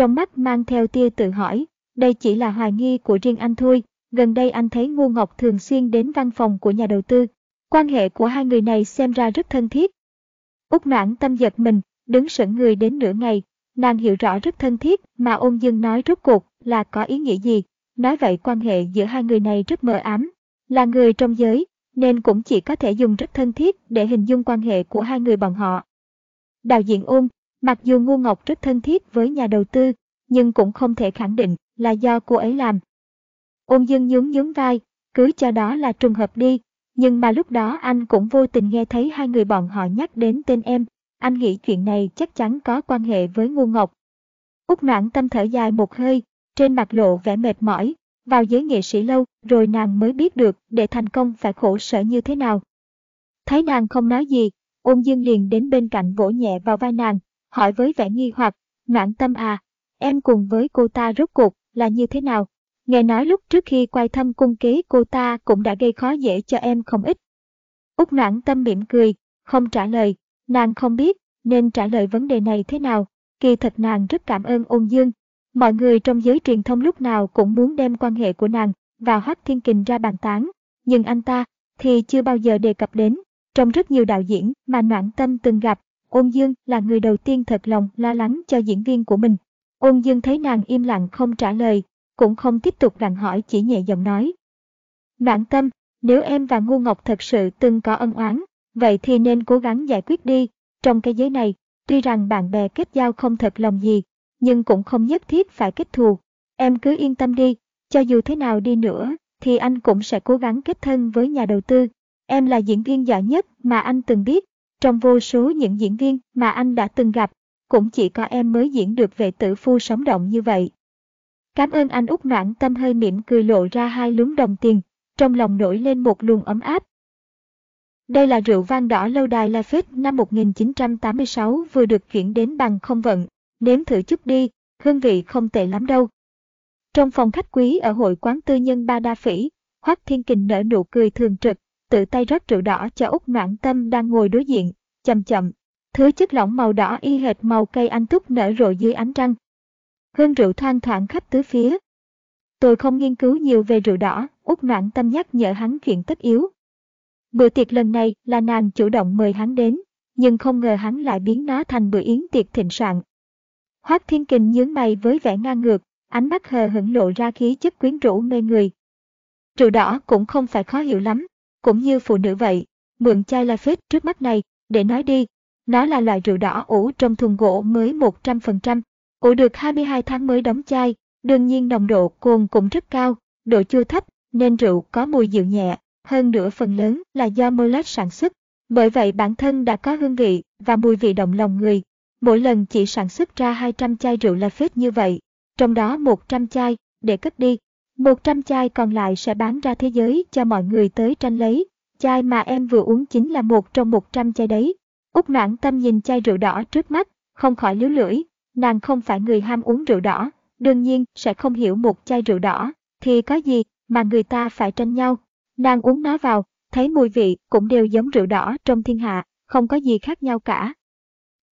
trong mắt mang theo tia tự hỏi, đây chỉ là hoài nghi của riêng anh thôi, gần đây anh thấy Ngô Ngọc thường xuyên đến văn phòng của nhà đầu tư. Quan hệ của hai người này xem ra rất thân thiết. Úc noãn tâm giật mình, đứng sững người đến nửa ngày, nàng hiểu rõ rất thân thiết mà ôn dương nói rốt cuộc là có ý nghĩa gì. Nói vậy quan hệ giữa hai người này rất mờ ám, là người trong giới, nên cũng chỉ có thể dùng rất thân thiết để hình dung quan hệ của hai người bọn họ. Đạo diễn ôn, mặc dù Ngô Ngọc rất thân thiết với nhà đầu tư, nhưng cũng không thể khẳng định là do cô ấy làm. Ôn dương nhún nhún vai, cứ cho đó là trùng hợp đi, nhưng mà lúc đó anh cũng vô tình nghe thấy hai người bọn họ nhắc đến tên em, anh nghĩ chuyện này chắc chắn có quan hệ với Ngô Ngọc. Úc noãn tâm thở dài một hơi, trên mặt lộ vẻ mệt mỏi, vào giới nghệ sĩ lâu rồi nàng mới biết được để thành công phải khổ sở như thế nào. Thấy nàng không nói gì, ôn dương liền đến bên cạnh vỗ nhẹ vào vai nàng, hỏi với vẻ nghi hoặc, noãn tâm à, em cùng với cô ta rốt cuộc là như thế nào? Nghe nói lúc trước khi quay thăm cung kế cô ta cũng đã gây khó dễ cho em không ít. Úc noãn tâm mỉm cười, không trả lời, nàng không biết nên trả lời vấn đề này thế nào. Kỳ thật nàng rất cảm ơn ôn dương. Mọi người trong giới truyền thông lúc nào cũng muốn đem quan hệ của nàng và Hoắc Thiên Kình ra bàn tán, nhưng anh ta thì chưa bao giờ đề cập đến. Trong rất nhiều đạo diễn mà Noãn Tâm từng gặp, Ôn Dương là người đầu tiên thật lòng lo lắng cho diễn viên của mình. Ôn Dương thấy nàng im lặng không trả lời, cũng không tiếp tục gặng hỏi chỉ nhẹ giọng nói. Noãn Tâm, nếu em và Ngu Ngọc thật sự từng có ân oán, vậy thì nên cố gắng giải quyết đi. Trong cái giới này, tuy rằng bạn bè kết giao không thật lòng gì, nhưng cũng không nhất thiết phải kết thù. Em cứ yên tâm đi, cho dù thế nào đi nữa, thì anh cũng sẽ cố gắng kết thân với nhà đầu tư. Em là diễn viên giỏi nhất mà anh từng biết, trong vô số những diễn viên mà anh đã từng gặp, cũng chỉ có em mới diễn được vệ tử phu sống động như vậy. Cảm ơn anh út noãn tâm hơi mỉm cười lộ ra hai lúm đồng tiền, trong lòng nổi lên một luồng ấm áp. Đây là rượu vang đỏ lâu đài Lafite năm 1986 vừa được chuyển đến bằng không vận, nếm thử chút đi, hương vị không tệ lắm đâu. Trong phòng khách quý ở hội quán tư nhân Ba Đa Phỉ, Hoắc Thiên Kình nở nụ cười thường trực, tự tay rót rượu đỏ cho Úc Noãn Tâm đang ngồi đối diện, chậm chậm. Thứ chất lỏng màu đỏ y hệt màu cây anh túc nở rộ dưới ánh trăng. Hương rượu thoang thoảng khắp tứ phía. Tôi không nghiên cứu nhiều về rượu đỏ, Úc Noãn Tâm nhắc nhở hắn chuyện tất yếu. Bữa tiệc lần này là nàng chủ động mời hắn đến, nhưng không ngờ hắn lại biến nó thành bữa yến tiệc thịnh soạn. Hoác Thiên Kình nhướng mày với vẻ ngang ngược, ánh mắt hờ hững lộ ra khí chất quyến rũ mê người. Rượu đỏ cũng không phải khó hiểu lắm, cũng như phụ nữ vậy, mượn chai la trước mắt này, để nói đi, nó là loại rượu đỏ ủ trong thùng gỗ mới 100%, ủ được 22 tháng mới đóng chai, đương nhiên nồng độ cồn cũng rất cao, độ chua thấp, nên rượu có mùi dịu nhẹ, hơn nữa phần lớn là do Molat sản xuất. Bởi vậy bản thân đã có hương vị và mùi vị động lòng người. Mỗi lần chỉ sản xuất ra 200 chai rượu la như vậy, trong đó 100 chai để cất đi, 100 chai còn lại sẽ bán ra thế giới cho mọi người tới tranh lấy. Chai mà em vừa uống chính là một trong 100 chai đấy. Úc noãn tâm nhìn chai rượu đỏ trước mắt, không khỏi liếu lưỡi. Nàng không phải người ham uống rượu đỏ, đương nhiên sẽ không hiểu một chai rượu đỏ, thì có gì mà người ta phải tranh nhau. Nàng uống nó vào, thấy mùi vị cũng đều giống rượu đỏ trong thiên hạ, không có gì khác nhau cả.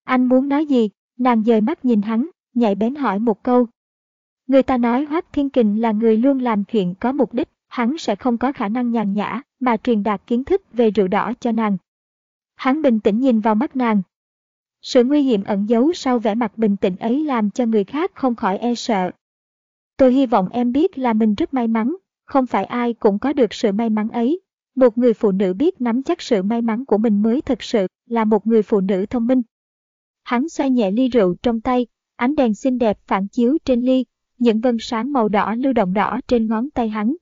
Anh muốn nói gì? Nàng dời mắt nhìn hắn, nhạy bén hỏi một câu, Người ta nói Hoác Thiên Kình là người luôn làm chuyện có mục đích, hắn sẽ không có khả năng nhàn nhã mà truyền đạt kiến thức về rượu đỏ cho nàng. Hắn bình tĩnh nhìn vào mắt nàng. Sự nguy hiểm ẩn giấu sau vẻ mặt bình tĩnh ấy làm cho người khác không khỏi e sợ. Tôi hy vọng em biết là mình rất may mắn, không phải ai cũng có được sự may mắn ấy. Một người phụ nữ biết nắm chắc sự may mắn của mình mới thật sự là một người phụ nữ thông minh. Hắn xoay nhẹ ly rượu trong tay, ánh đèn xinh đẹp phản chiếu trên ly, những vân sáng màu đỏ lưu động đỏ trên ngón tay hắn.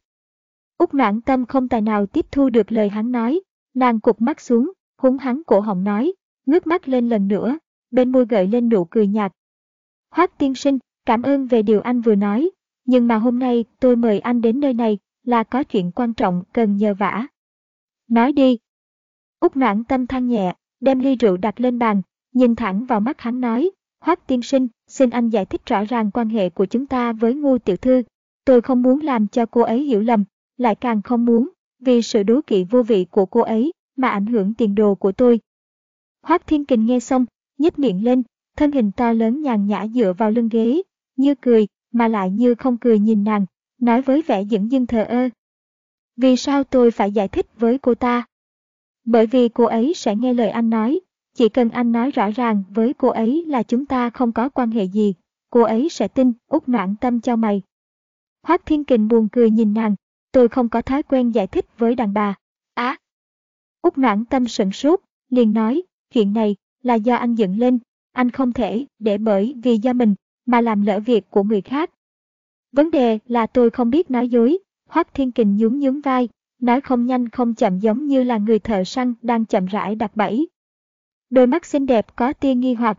Úc noãn tâm không tài nào tiếp thu được lời hắn nói, nàng cụp mắt xuống, húng hắn cổ họng nói, ngước mắt lên lần nữa, bên môi gợi lên nụ cười nhạt. Hoác tiên sinh, Cảm ơn về điều anh vừa nói, nhưng mà hôm nay tôi mời anh đến nơi này là có chuyện quan trọng cần nhờ vả. Nói đi. Úc noãn tâm than nhẹ, đem ly rượu đặt lên bàn, nhìn thẳng vào mắt hắn nói, Hoác tiên sinh, xin anh giải thích rõ ràng quan hệ của chúng ta với Ngô tiểu thư. Tôi không muốn làm cho cô ấy hiểu lầm, lại càng không muốn, vì sự đố kỵ vô vị của cô ấy, mà ảnh hưởng tiền đồ của tôi. Hoác thiên kình nghe xong, nhếch miệng lên, thân hình to lớn nhàn nhã dựa vào lưng ghế, như cười, mà lại như không cười nhìn nàng, nói với vẻ dững dưng thờ ơ. Vì sao tôi phải giải thích với cô ta? Bởi vì cô ấy sẽ nghe lời anh nói, chỉ cần anh nói rõ ràng với cô ấy là chúng ta không có quan hệ gì, cô ấy sẽ tin, út noãn tâm cho mày. Hoác Thiên Kình buồn cười nhìn nàng, tôi không có thói quen giải thích với đàn bà. Á! À, út noãn tâm sửng sốt, liền nói, chuyện này là do anh dựng lên, anh không thể để bởi vì do mình mà làm lỡ việc của người khác. Vấn đề là tôi không biết nói dối, Hoác Thiên Kình nhún nhún vai, nói không nhanh không chậm giống như là người thợ săn đang chậm rãi đặt bẫy. Đôi mắt xinh đẹp có tia nghi hoặc.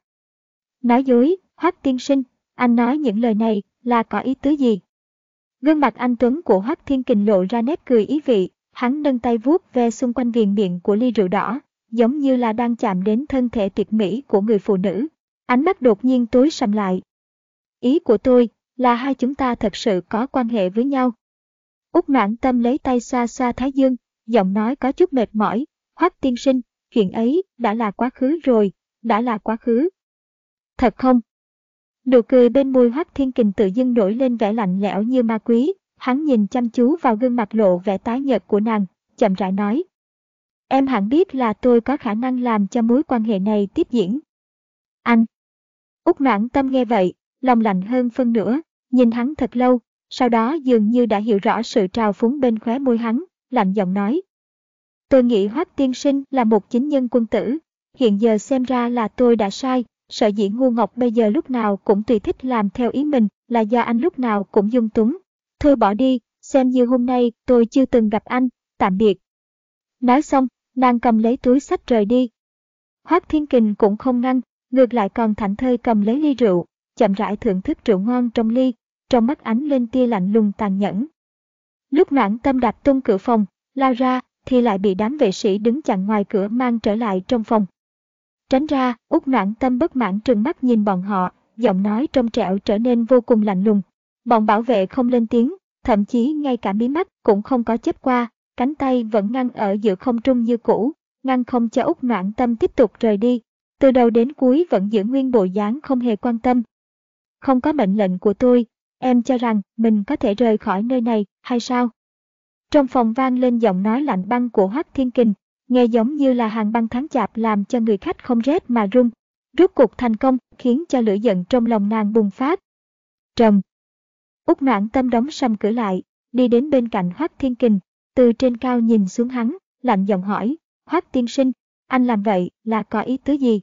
Nói dối, Hoắc tiên sinh, anh nói những lời này là có ý tứ gì? Gương mặt anh Tuấn của Hoắc Thiên Kình lộ ra nét cười ý vị, hắn nâng tay vuốt ve xung quanh viền miệng của ly rượu đỏ, giống như là đang chạm đến thân thể tuyệt mỹ của người phụ nữ. Ánh mắt đột nhiên tối sầm lại. Ý của tôi là hai chúng ta thật sự có quan hệ với nhau. Úc noãn tâm lấy tay xoa xoa thái dương, giọng nói có chút mệt mỏi, Hoắc tiên sinh, chuyện ấy đã là quá khứ rồi, đã là quá khứ. Thật không? Nụ cười bên môi Hoắc Thiên Kình tự dưng nổi lên vẻ lạnh lẽo như ma quý, hắn nhìn chăm chú vào gương mặt lộ vẻ tái nhợt của nàng, chậm rãi nói. Em hẳn biết là tôi có khả năng làm cho mối quan hệ này tiếp diễn. Anh. Úc noãn tâm nghe vậy, lòng lạnh hơn phân nửa, nhìn hắn thật lâu, sau đó dường như đã hiểu rõ sự trào phúng bên khóe môi hắn, lạnh giọng nói. Tôi nghĩ Hoác Tiên Sinh là một chính nhân quân tử. Hiện giờ xem ra là tôi đã sai, sợ dĩ ngu ngọc bây giờ lúc nào cũng tùy thích làm theo ý mình là do anh lúc nào cũng dung túng. Thôi bỏ đi, xem như hôm nay tôi chưa từng gặp anh, tạm biệt. Nói xong, nàng cầm lấy túi sách rời đi. Hoác Thiên Kình cũng không ngăn, ngược lại còn thảnh thơi cầm lấy ly rượu, chậm rãi thưởng thức rượu ngon trong ly, trong mắt ánh lên tia lạnh lùng tàn nhẫn. Lúc nản tâm đạp tung cửa phòng, lao ra, thì lại bị đám vệ sĩ đứng chặn ngoài cửa mang trở lại trong phòng. Tránh ra, út noãn tâm bất mãn trừng mắt nhìn bọn họ, giọng nói trong trẻo trở nên vô cùng lạnh lùng. Bọn bảo vệ không lên tiếng, thậm chí ngay cả mí mắt cũng không có chớp qua, cánh tay vẫn ngăn ở giữa không trung như cũ, ngăn không cho út noãn tâm tiếp tục rời đi. Từ đầu đến cuối vẫn giữ nguyên bộ dáng không hề quan tâm. Không có mệnh lệnh của tôi, em cho rằng mình có thể rời khỏi nơi này hay sao? Trong phòng vang lên giọng nói lạnh băng của Hoắc Thiên Kình, nghe giống như là hàng băng tháng chạp làm cho người khách không rét mà run. Rốt cuộc thành công, khiến cho lửa giận trong lòng nàng bùng phát. Trầm. Úc noãn tâm đóng sầm cửa lại, đi đến bên cạnh Hoắc Thiên Kình, từ trên cao nhìn xuống hắn, lạnh giọng hỏi, Hoắc tiên sinh, anh làm vậy là có ý tứ gì?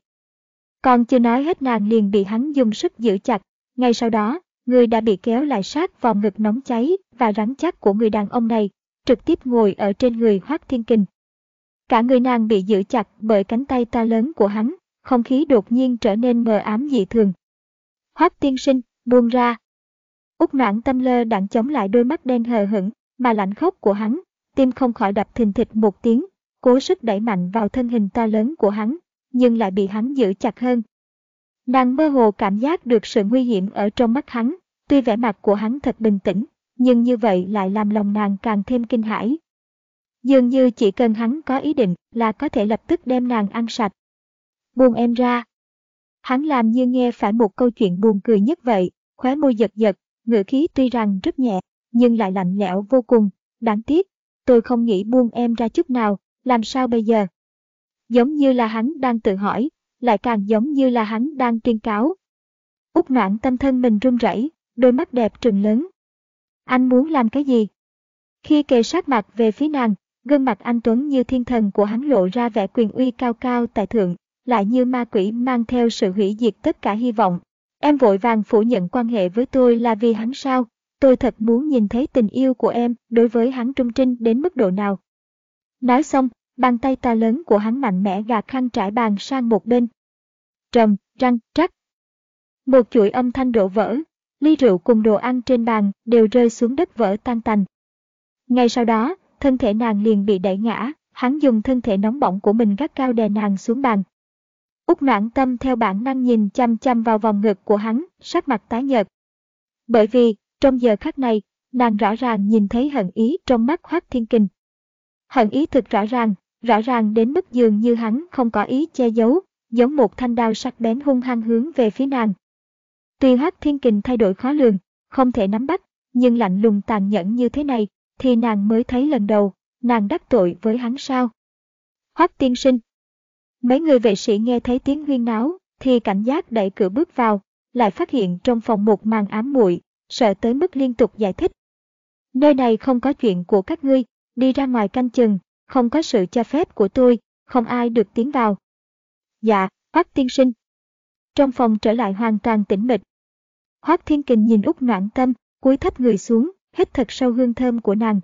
Còn chưa nói hết nàng liền bị hắn dùng sức giữ chặt, ngay sau đó, người đã bị kéo lại sát vào ngực nóng cháy và rắn chắc của người đàn ông này, trực tiếp ngồi ở trên người Hoác Thiên Kình. Cả người nàng bị giữ chặt bởi cánh tay to lớn của hắn, không khí đột nhiên trở nên mờ ám dị thường. Hoác tiên sinh, buông ra. Úc noãn tâm lơ đặng chống lại đôi mắt đen hờ hững, mà lạnh khốc của hắn, tim không khỏi đập thình thịch một tiếng, cố sức đẩy mạnh vào thân hình to lớn của hắn, nhưng lại bị hắn giữ chặt hơn. Nàng mơ hồ cảm giác được sự nguy hiểm ở trong mắt hắn, tuy vẻ mặt của hắn thật bình tĩnh, nhưng như vậy lại làm lòng nàng càng thêm kinh hãi. Dường như chỉ cần hắn có ý định là có thể lập tức đem nàng ăn sạch. Buông em ra. Hắn làm như nghe phải một câu chuyện buồn cười nhất vậy, khóe môi giật giật, ngữ khí tuy rằng rất nhẹ, nhưng lại lạnh lẽo vô cùng, đáng tiếc, tôi không nghĩ buông em ra chút nào, làm sao bây giờ? Giống như là hắn đang tự hỏi, lại càng giống như là hắn đang tuyên cáo. Úc noạn tâm thân mình run rẩy, đôi mắt đẹp trừng lớn, anh muốn làm cái gì? Khi kề sát mặt về phía nàng, gương mặt anh Tuấn như thiên thần của hắn lộ ra vẻ quyền uy cao cao tại thượng, lại như ma quỷ mang theo sự hủy diệt tất cả hy vọng. Em vội vàng phủ nhận quan hệ với tôi là vì hắn sao? Tôi thật muốn nhìn thấy tình yêu của em đối với hắn trung trinh đến mức độ nào. Nói xong, bàn tay to lớn của hắn mạnh mẽ gạt khăn trải bàn sang một bên. Trầm, răng, trắc. Một chuỗi âm thanh đổ vỡ, ly rượu cùng đồ ăn trên bàn đều rơi xuống đất vỡ tan tành. Ngay sau đó, thân thể nàng liền bị đẩy ngã, hắn dùng thân thể nóng bỏng của mình gắt cao đè nàng xuống bàn. Úc noãn tâm theo bản năng nhìn chăm chăm vào vòng ngực của hắn, sắc mặt tái nhợt. Bởi vì, trong giờ khắc này, nàng rõ ràng nhìn thấy hận ý trong mắt Hoác Thiên Kình. Hận ý thực rõ ràng, rõ ràng đến mức dường như hắn không có ý che giấu, giống một thanh đao sắc bén hung hăng hướng về phía nàng. Tuy hát Thiên Kình thay đổi khó lường, không thể nắm bắt, nhưng lạnh lùng tàn nhẫn như thế này, thì nàng mới thấy lần đầu, nàng đắc tội với hắn sao. Hoác tiên sinh. Mấy người vệ sĩ nghe thấy tiếng huyên náo, thì cảnh giác đẩy cửa bước vào, lại phát hiện trong phòng một màn ám muội, sợ tới mức liên tục giải thích. Nơi này không có chuyện của các ngươi, đi ra ngoài canh chừng, không có sự cho phép của tôi, không ai được tiến vào. Dạ, Hoác tiên sinh. Trong phòng trở lại hoàn toàn tĩnh mịch. Hoác thiên kình nhìn Úc noãn tâm, cúi thấp người xuống, hít thật sâu hương thơm của nàng.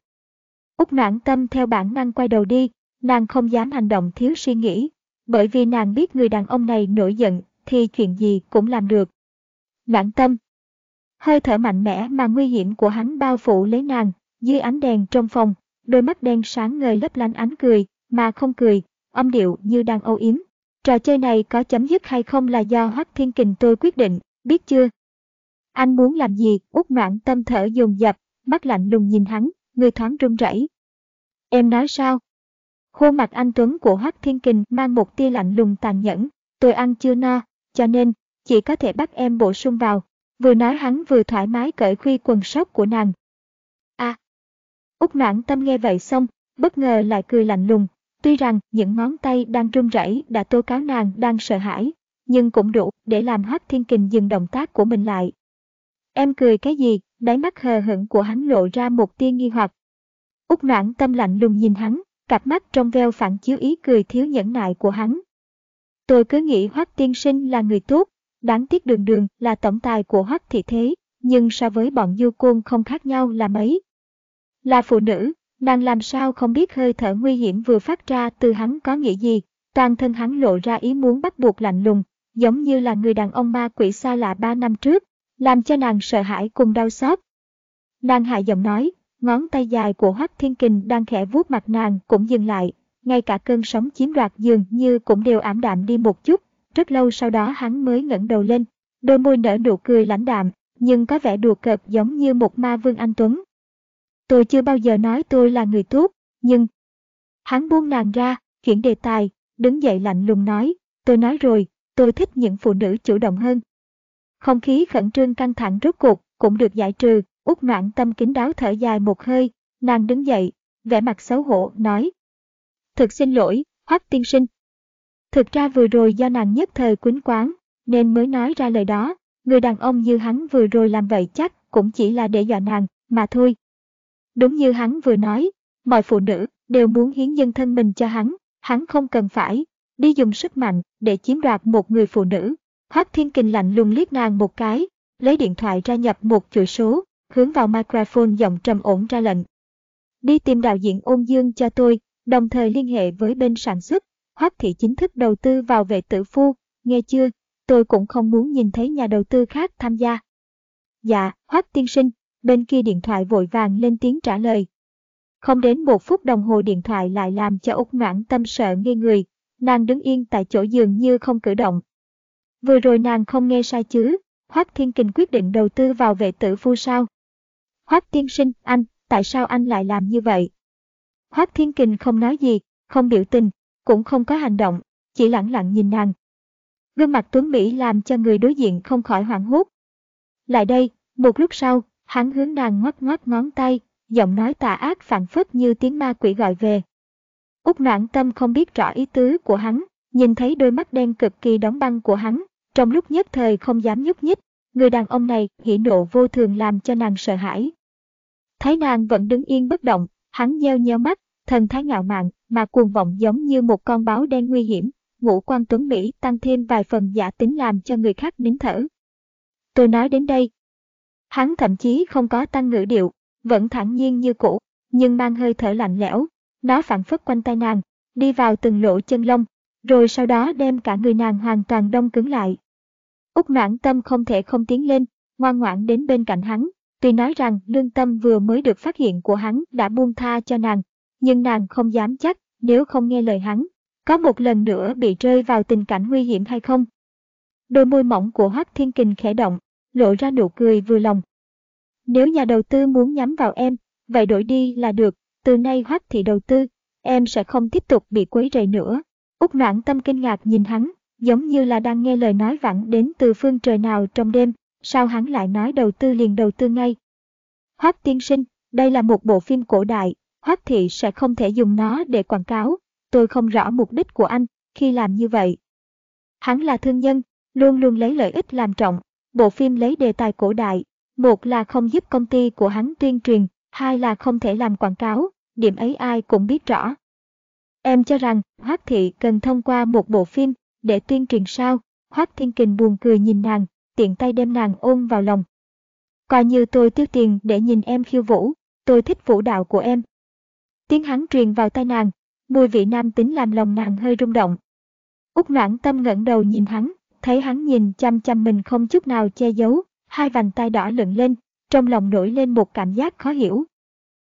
Úc noãn tâm theo bản năng quay đầu đi, nàng không dám hành động thiếu suy nghĩ, bởi vì nàng biết người đàn ông này nổi giận thì chuyện gì cũng làm được. Noãn tâm. Hơi thở mạnh mẽ mà nguy hiểm của hắn bao phủ lấy nàng, dưới ánh đèn trong phòng, đôi mắt đen sáng ngời lấp lánh ánh cười, mà không cười, âm điệu như đang âu yếm. Trò chơi này có chấm dứt hay không là do Hoắc Thiên Kình tôi quyết định, biết chưa? Anh muốn làm gì? Út noạn tâm thở dồn dập, mắt lạnh lùng nhìn hắn, người thoáng run rẩy. Em nói sao? Khuôn mặt anh Tuấn của Hắc Thiên Kình mang một tia lạnh lùng tàn nhẫn, tôi ăn chưa no, cho nên, chỉ có thể bắt em bổ sung vào. Vừa nói hắn vừa thoải mái cởi khuy quần sóc của nàng. À! Úc noãn tâm nghe vậy xong, bất ngờ lại cười lạnh lùng. Tuy rằng những ngón tay đang run rẩy đã tố cáo nàng đang sợ hãi, nhưng cũng đủ để làm Hắc Thiên Kình dừng động tác của mình lại. Em cười cái gì? Đáy mắt hờ hững của hắn lộ ra một tia nghi hoặc. Úc noãn tâm lạnh lùng nhìn hắn, cặp mắt trong veo phản chiếu ý cười thiếu nhẫn nại của hắn. Tôi cứ nghĩ Hoắc tiên sinh là người tốt, đáng tiếc đường đường là tổng tài của Hoắc thị thế, nhưng so với bọn du côn không khác nhau là mấy. Là phụ nữ, nàng làm sao không biết hơi thở nguy hiểm vừa phát ra từ hắn có nghĩa gì, toàn thân hắn lộ ra ý muốn bắt buộc lạnh lùng, giống như là người đàn ông ma quỷ xa lạ ba năm trước, làm cho nàng sợ hãi cùng đau xót. Nàng hạ giọng nói, ngón tay dài của Hoắc Thiên Kình đang khẽ vuốt mặt nàng cũng dừng lại, ngay cả cơn sóng chiếm đoạt dường như cũng đều ảm đạm đi một chút, rất lâu sau đó hắn mới ngẩng đầu lên, đôi môi nở nụ cười lãnh đạm, nhưng có vẻ đùa cợt giống như một ma vương anh Tuấn. Tôi chưa bao giờ nói tôi là người tốt, nhưng... Hắn buông nàng ra, chuyển đề tài, đứng dậy lạnh lùng nói, tôi nói rồi, tôi thích những phụ nữ chủ động hơn. Không khí khẩn trương căng thẳng rốt cuộc cũng được giải trừ, út Noãn tâm kính đáo thở dài một hơi, nàng đứng dậy, vẻ mặt xấu hổ, nói. Thực xin lỗi, Hoắc tiên sinh. Thực ra vừa rồi do nàng nhất thời quýnh quán, nên mới nói ra lời đó, người đàn ông như hắn vừa rồi làm vậy chắc cũng chỉ là để dọa nàng, mà thôi. Đúng như hắn vừa nói, mọi phụ nữ đều muốn hiến dân thân mình cho hắn, hắn không cần phải đi dùng sức mạnh để chiếm đoạt một người phụ nữ. Hoác Thiên Kình lạnh lùng liếc nàng một cái, lấy điện thoại ra nhập một chuỗi số, hướng vào microphone giọng trầm ổn ra lệnh. Đi tìm đạo diễn ôn dương cho tôi, đồng thời liên hệ với bên sản xuất. Hoác thị chính thức đầu tư vào vệ tử phu, nghe chưa? Tôi cũng không muốn nhìn thấy nhà đầu tư khác tham gia. Dạ, Hoác tiên sinh, bên kia điện thoại vội vàng lên tiếng trả lời. Không đến một phút đồng hồ điện thoại lại làm cho Úc Noãn tâm sợ ngây người, nàng đứng yên tại chỗ giường như không cử động. Vừa rồi nàng không nghe sai chứ, Hoác Thiên Kình quyết định đầu tư vào vệ tử phu sao? Hoác Thiên sinh, anh, tại sao anh lại làm như vậy? Hoác Thiên Kình không nói gì, không biểu tình, cũng không có hành động, chỉ lặng lặng nhìn nàng. Gương mặt Tuấn Mỹ làm cho người đối diện không khỏi hoảng hốt. Lại đây, một lúc sau, hắn hướng nàng ngoắc ngoắc ngón tay, giọng nói tà ác phản phất như tiếng ma quỷ gọi về. Úc noãn tâm không biết rõ ý tứ của hắn, nhìn thấy đôi mắt đen cực kỳ đóng băng của hắn, trong lúc nhất thời không dám nhúc nhích, người đàn ông này hỉ nộ vô thường làm cho nàng sợ hãi. Thấy nàng vẫn đứng yên bất động, hắn nheo nheo mắt, thần thái ngạo mạn mà cuồng vọng giống như một con báo đen nguy hiểm, ngũ quan tuấn Mỹ tăng thêm vài phần giả tính làm cho người khác nín thở. Tôi nói đến đây. Hắn thậm chí không có tăng ngữ điệu, vẫn thản nhiên như cũ, nhưng mang hơi thở lạnh lẽo, nó phản phất quanh tay nàng, đi vào từng lỗ chân lông, rồi sau đó đem cả người nàng hoàn toàn đông cứng lại. Úc noãn tâm không thể không tiến lên, ngoan ngoãn đến bên cạnh hắn. Tuy nói rằng lương tâm vừa mới được phát hiện của hắn đã buông tha cho nàng, nhưng nàng không dám chắc nếu không nghe lời hắn, có một lần nữa bị rơi vào tình cảnh nguy hiểm hay không. Đôi môi mỏng của Hoắc Thiên Kình khẽ động, lộ ra nụ cười vừa lòng. Nếu nhà đầu tư muốn nhắm vào em, vậy đổi đi là được, từ nay Hoắc thị đầu tư, em sẽ không tiếp tục bị quấy rầy nữa. Úc noãn tâm kinh ngạc nhìn hắn, giống như là đang nghe lời nói vẳng đến từ phương trời nào trong đêm, sao hắn lại nói đầu tư liền đầu tư ngay. Hoác tiên sinh, đây là một bộ phim cổ đại, Hoác thị sẽ không thể dùng nó để quảng cáo, tôi không rõ mục đích của anh khi làm như vậy. Hắn là thương nhân, luôn luôn lấy lợi ích làm trọng, bộ phim lấy đề tài cổ đại, một là không giúp công ty của hắn tuyên truyền, hai là không thể làm quảng cáo, điểm ấy ai cũng biết rõ. Em cho rằng Hoác thị cần thông qua một bộ phim để tuyên truyền sao? Hoác Thiên Kình buồn cười nhìn nàng, tiện tay đem nàng ôm vào lòng. Coi như tôi tiêu tiền để nhìn em khiêu vũ, tôi thích vũ đạo của em. Tiếng hắn truyền vào tai nàng, mùi vị nam tính làm lòng nàng hơi rung động. Úc noãn tâm ngẩng đầu nhìn hắn, thấy hắn nhìn chăm chăm mình không chút nào che giấu, hai vành tay đỏ lựng lên, trong lòng nổi lên một cảm giác khó hiểu.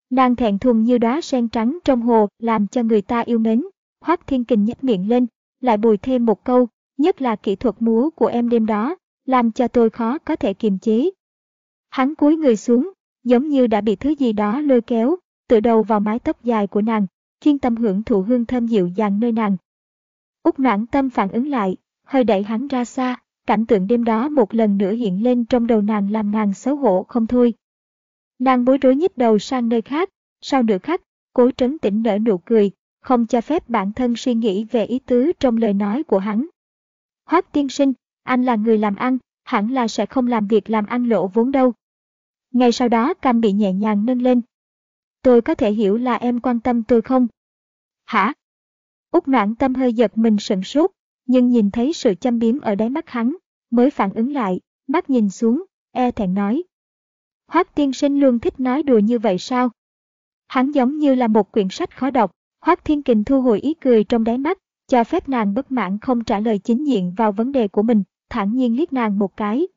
Nàng thẹn thùng như đóa sen trắng trong hồ làm cho người ta yêu mến. Hoác Thiên Kình nhếch miệng lên, lại bồi thêm một câu, nhất là kỹ thuật múa của em đêm đó, làm cho tôi khó có thể kiềm chế. Hắn cúi người xuống, giống như đã bị thứ gì đó lôi kéo, tựa đầu vào mái tóc dài của nàng, chuyên tâm hưởng thụ hương thơm dịu dàng nơi nàng. Úc noãn tâm phản ứng lại, hơi đẩy hắn ra xa, cảnh tượng đêm đó một lần nữa hiện lên trong đầu nàng làm nàng xấu hổ không thôi. Nàng bối rối nhích đầu sang nơi khác, sau nửa khắc, cố trấn tĩnh nở nụ cười, không cho phép bản thân suy nghĩ về ý tứ trong lời nói của hắn. Hoác tiên sinh, anh là người làm ăn, hẳn là sẽ không làm việc làm ăn lộ vốn đâu. Ngay sau đó cam bị nhẹ nhàng nâng lên. Tôi có thể hiểu là em quan tâm tôi không? Hả? Úc noãn tâm hơi giật mình sửng sốt, nhưng nhìn thấy sự chăm biếm ở đáy mắt hắn, mới phản ứng lại, mắt nhìn xuống, e thẹn nói. Hoác tiên sinh luôn thích nói đùa như vậy sao? Hắn giống như là một quyển sách khó đọc, Hoác Thiên Kình thu hồi ý cười trong đáy mắt, cho phép nàng bất mãn không trả lời chính diện vào vấn đề của mình, thản nhiên liếc nàng một cái.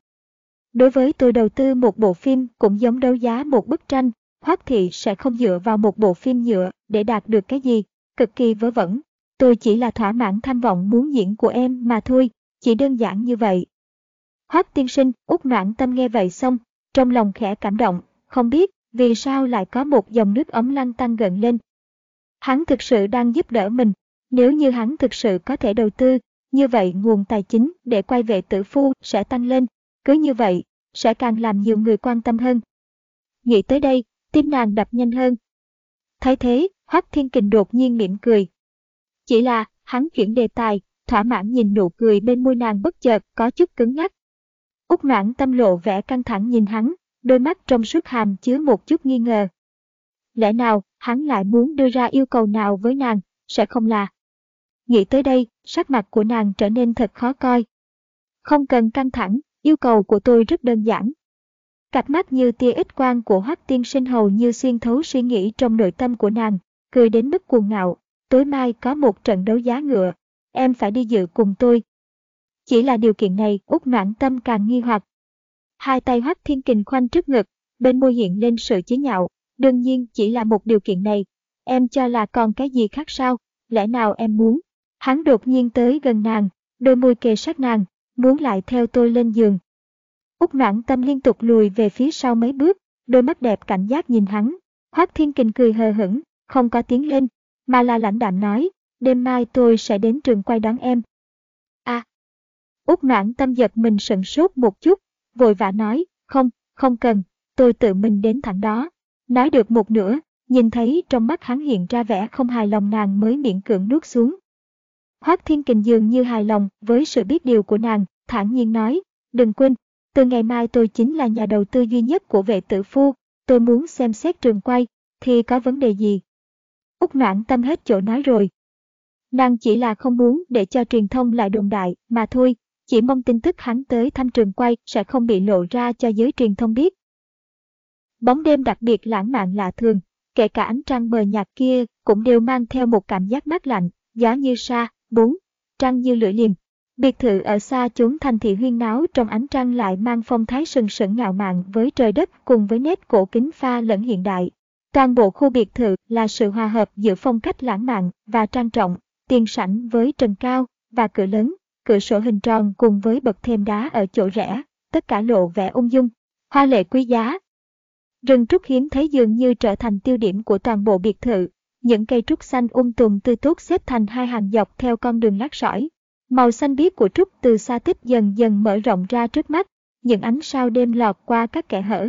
Đối với tôi đầu tư một bộ phim cũng giống đấu giá một bức tranh, Hoác Thị sẽ không dựa vào một bộ phim nhựa để đạt được cái gì, cực kỳ vớ vẩn. Tôi chỉ là thỏa mãn tham vọng muốn diễn của em mà thôi, chỉ đơn giản như vậy. Hoác tiên sinh, út noãn tâm nghe vậy xong, trong lòng khẽ cảm động, không biết vì sao lại có một dòng nước ấm lăn tăng gần lên. Hắn thực sự đang giúp đỡ mình, nếu như hắn thực sự có thể đầu tư, như vậy nguồn tài chính để quay về tử phu sẽ tăng lên, cứ như vậy, sẽ càng làm nhiều người quan tâm hơn. Nghĩ tới đây, tim nàng đập nhanh hơn. Thấy thế, Hoắc Thiên Kình đột nhiên mỉm cười. Chỉ là, hắn chuyển đề tài, thỏa mãn nhìn nụ cười bên môi nàng bất chợt có chút cứng ngắc. Úc noãn tâm lộ vẻ căng thẳng nhìn hắn, đôi mắt trong suốt hàm chứa một chút nghi ngờ. Lẽ nào, hắn lại muốn đưa ra yêu cầu nào với nàng, sẽ không là. Nghĩ tới đây, sắc mặt của nàng trở nên thật khó coi. Không cần căng thẳng, yêu cầu của tôi rất đơn giản. Cặp mắt như tia ít quang của Hoắc Tiên Sinh hầu như xuyên thấu suy nghĩ trong nội tâm của nàng, cười đến mức cuồng ngạo. Tối mai có một trận đấu giá ngựa, em phải đi dự cùng tôi. Chỉ là điều kiện này, út noãn tâm càng nghi hoặc. Hai tay Hoắc Thiên Kình khoanh trước ngực, bên môi hiện lên sự chế nhạo. Đương nhiên chỉ là một điều kiện này. Em cho là còn cái gì khác sao? Lẽ nào em muốn? Hắn đột nhiên tới gần nàng, đôi môi kề sát nàng, muốn lại theo tôi lên giường. Úc noãn tâm liên tục lùi về phía sau mấy bước, đôi mắt đẹp cảnh giác nhìn hắn. Hoác Thiên Kình cười hờ hững, không có tiếng lên, mà là lãnh đạm nói, đêm mai tôi sẽ đến trường quay đón em. À! Úc noãn tâm giật mình sững sốt một chút, vội vã nói, không, không cần, tôi tự mình đến thẳng đó. Nói được một nửa, nhìn thấy trong mắt hắn hiện ra vẻ không hài lòng nàng mới miễn cưỡng nuốt xuống. Hoác Thiên Kình dường như hài lòng với sự biết điều của nàng, thản nhiên nói, đừng quên, từ ngày mai tôi chính là nhà đầu tư duy nhất của vệ tử phu, tôi muốn xem xét trường quay, thì có vấn đề gì? Úc noãn tâm hết chỗ nói rồi. Nàng chỉ là không muốn để cho truyền thông lại đồn đại mà thôi, chỉ mong tin tức hắn tới thanh trường quay sẽ không bị lộ ra cho giới truyền thông biết. Bóng đêm đặc biệt lãng mạn lạ thường, kể cả ánh trăng mờ nhạt kia cũng đều mang theo một cảm giác mát lạnh, gió như sa, bún, trăng như lưỡi liềm. Biệt thự ở xa chốn thành thị huyên náo trong ánh trăng lại mang phong thái sừng sững ngạo mạn với trời đất cùng với nét cổ kính pha lẫn hiện đại. Toàn bộ khu biệt thự là sự hòa hợp giữa phong cách lãng mạn và trang trọng, tiền sảnh với trần cao và cửa lớn, cửa sổ hình tròn cùng với bậc thềm đá ở chỗ rẽ, tất cả lộ vẻ ung dung, hoa lệ quý giá. Rừng trúc hiếm thấy dường như trở thành tiêu điểm của toàn bộ biệt thự, những cây trúc xanh um tùm tươi tốt xếp thành hai hàng dọc theo con đường lát sỏi. Màu xanh biếc của trúc từ xa tích dần dần mở rộng ra trước mắt, những ánh sao đêm lọt qua các kẽ hở.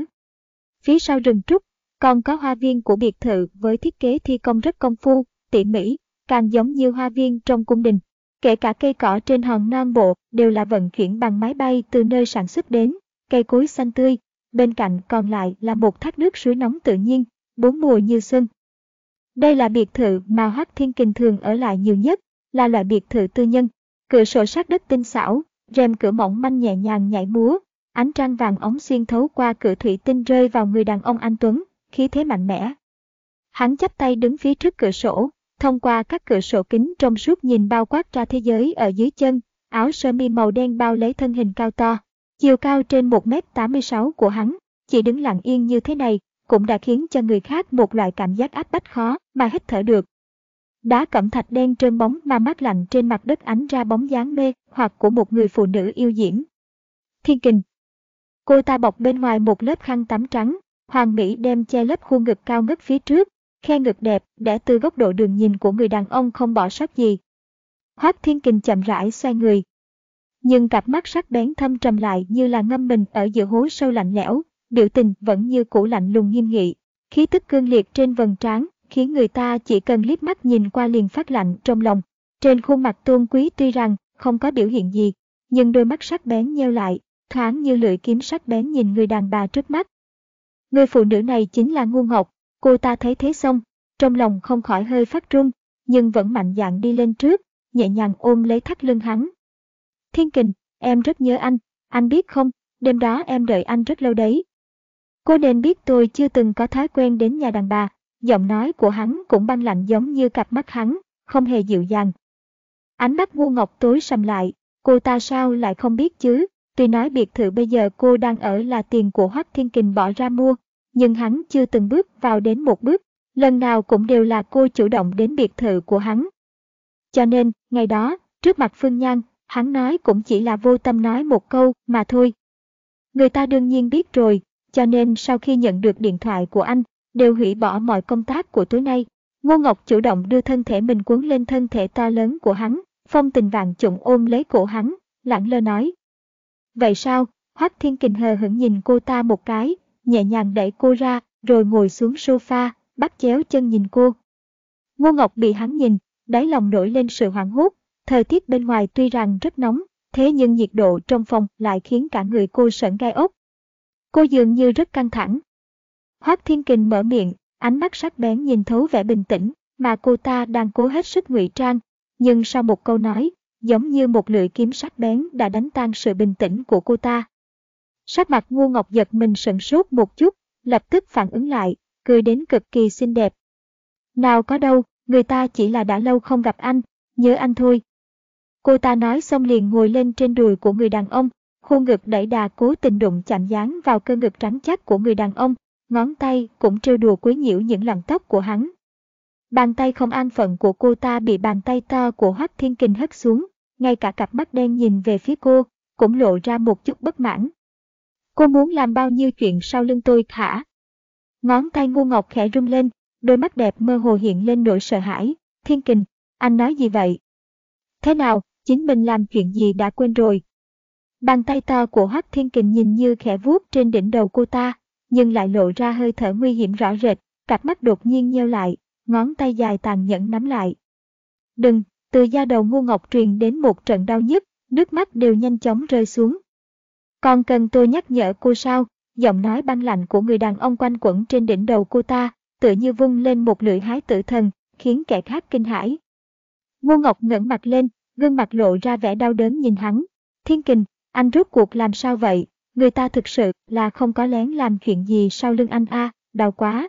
Phía sau rừng trúc, còn có hoa viên của biệt thự với thiết kế thi công rất công phu, tỉ mỉ, càng giống như hoa viên trong cung đình. Kể cả cây cỏ trên hòn non bộ đều là vận chuyển bằng máy bay từ nơi sản xuất đến, cây cối xanh tươi, bên cạnh còn lại là một thác nước suối nóng tự nhiên, bốn mùa như xuân. Đây là biệt thự mà Hoắc Thiên Kình thường ở lại nhiều nhất, là loại biệt thự tư nhân. Cửa sổ sát đất tinh xảo, rèm cửa mỏng manh nhẹ nhàng nhảy múa, ánh trăng vàng ống xuyên thấu qua cửa thủy tinh rơi vào người đàn ông anh Tuấn, khí thế mạnh mẽ. Hắn chắp tay đứng phía trước cửa sổ, thông qua các cửa sổ kính trong suốt nhìn bao quát ra thế giới ở dưới chân, áo sơ mi màu đen bao lấy thân hình cao to. Chiều cao trên 1m86 của hắn, chỉ đứng lặng yên như thế này, cũng đã khiến cho người khác một loại cảm giác áp bách khó mà hít thở được. Đá cẩm thạch đen trơn bóng mà mát lạnh trên mặt đất ánh ra bóng dáng mê hoặc của một người phụ nữ yêu diễm. Thiên kình. Cô ta bọc bên ngoài một lớp khăn tắm trắng, hoàng mỹ đem che lớp khuôn ngực cao ngất phía trước, khe ngực đẹp để từ góc độ đường nhìn của người đàn ông không bỏ sót gì. Hoác Thiên Kình chậm rãi xoay người. Nhưng cặp mắt sắc bén thâm trầm lại như là ngâm mình ở giữa hố sâu lạnh lẽo, biểu tình vẫn như cũ lạnh lùng nghiêm nghị. Khí tức cương liệt trên vầng trán khiến người ta chỉ cần liếc mắt nhìn qua liền phát lạnh trong lòng. Trên khuôn mặt tôn quý tuy rằng không có biểu hiện gì, nhưng đôi mắt sắc bén nheo lại, thoáng như lưỡi kiếm sắc bén nhìn người đàn bà trước mắt. Người phụ nữ này chính là Ngu Ngọc, cô ta thấy thế xong, trong lòng không khỏi hơi phát run, nhưng vẫn mạnh dạn đi lên trước, nhẹ nhàng ôm lấy thắt lưng hắn. Thiên kình, em rất nhớ anh, anh biết không, đêm đó em đợi anh rất lâu đấy. Cô nên biết tôi chưa từng có thói quen đến nhà đàn bà, giọng nói của hắn cũng băng lạnh giống như cặp mắt hắn, không hề dịu dàng. Ánh mắt ngu ngọc tối sầm lại, cô ta sao lại không biết chứ, tuy nói biệt thự bây giờ cô đang ở là tiền của Hoắc Thiên Kình bỏ ra mua, nhưng hắn chưa từng bước vào đến một bước, lần nào cũng đều là cô chủ động đến biệt thự của hắn. Cho nên, ngày đó, trước mặt Phương Nhan, hắn nói cũng chỉ là vô tâm nói một câu mà thôi. Người ta đương nhiên biết rồi, cho nên sau khi nhận được điện thoại của anh, đều hủy bỏ mọi công tác của tối nay. Ngô Ngọc chủ động đưa thân thể mình cuốn lên thân thể to lớn của hắn, phong tình vàng trụng ôm lấy cổ hắn, lẳng lơ nói. Vậy sao? Hoắc Thiên Kình hờ hững nhìn cô ta một cái, nhẹ nhàng đẩy cô ra, rồi ngồi xuống sofa, bắt chéo chân nhìn cô. Ngô Ngọc bị hắn nhìn, đáy lòng nổi lên sự hoảng hốt, thời tiết bên ngoài tuy rằng rất nóng, thế nhưng nhiệt độ trong phòng lại khiến cả người cô sởn gai ốc. Cô dường như rất căng thẳng. Hoác Thiên Kình mở miệng, ánh mắt sắc bén nhìn thấu vẻ bình tĩnh mà cô ta đang cố hết sức ngụy trang, nhưng sau một câu nói, giống như một lưỡi kiếm sắc bén đã đánh tan sự bình tĩnh của cô ta. Sắc mặt ngu ngọc giật mình sẩn sốt một chút, lập tức phản ứng lại, cười đến cực kỳ xinh đẹp. Nào có đâu, người ta chỉ là đã lâu không gặp anh, nhớ anh thôi. Cô ta nói xong liền ngồi lên trên đùi của người đàn ông, khuôn ngực đẩy đà cố tình đụng chạm dán vào cơ ngực trắng chắc của người đàn ông, ngón tay cũng trêu đùa quấy nhiễu những lọn tóc của hắn. Bàn tay không an phận của cô ta bị bàn tay to của Hoắc Thiên Kình hất xuống, ngay cả cặp mắt đen nhìn về phía cô, cũng lộ ra một chút bất mãn. Cô muốn làm bao nhiêu chuyện sau lưng tôi hả? Ngón tay ngu ngọc khẽ rung lên, đôi mắt đẹp mơ hồ hiện lên nỗi sợ hãi. Thiên Kình, anh nói gì vậy? Thế nào, chính mình làm chuyện gì đã quên rồi? Bàn tay to của Hoắc Thiên Kình nhìn như khẽ vuốt trên đỉnh đầu cô ta, nhưng lại lộ ra hơi thở nguy hiểm rõ rệt, cặp mắt đột nhiên nheo lại, ngón tay dài tàn nhẫn nắm lại. Đừng, từ da đầu ngu ngọc truyền đến một trận đau nhức, nước mắt đều nhanh chóng rơi xuống. Còn cần tôi nhắc nhở cô sao? Giọng nói băng lạnh của người đàn ông quanh quẩn trên đỉnh đầu cô ta, tựa như vung lên một lưỡi hái tử thần, khiến kẻ khác kinh hãi. Ngô Ngọc ngẩng mặt lên, gương mặt lộ ra vẻ đau đớn nhìn hắn. Thiên kình, anh rốt cuộc làm sao vậy? Người ta thực sự là không có lén làm chuyện gì sau lưng anh a, đau quá.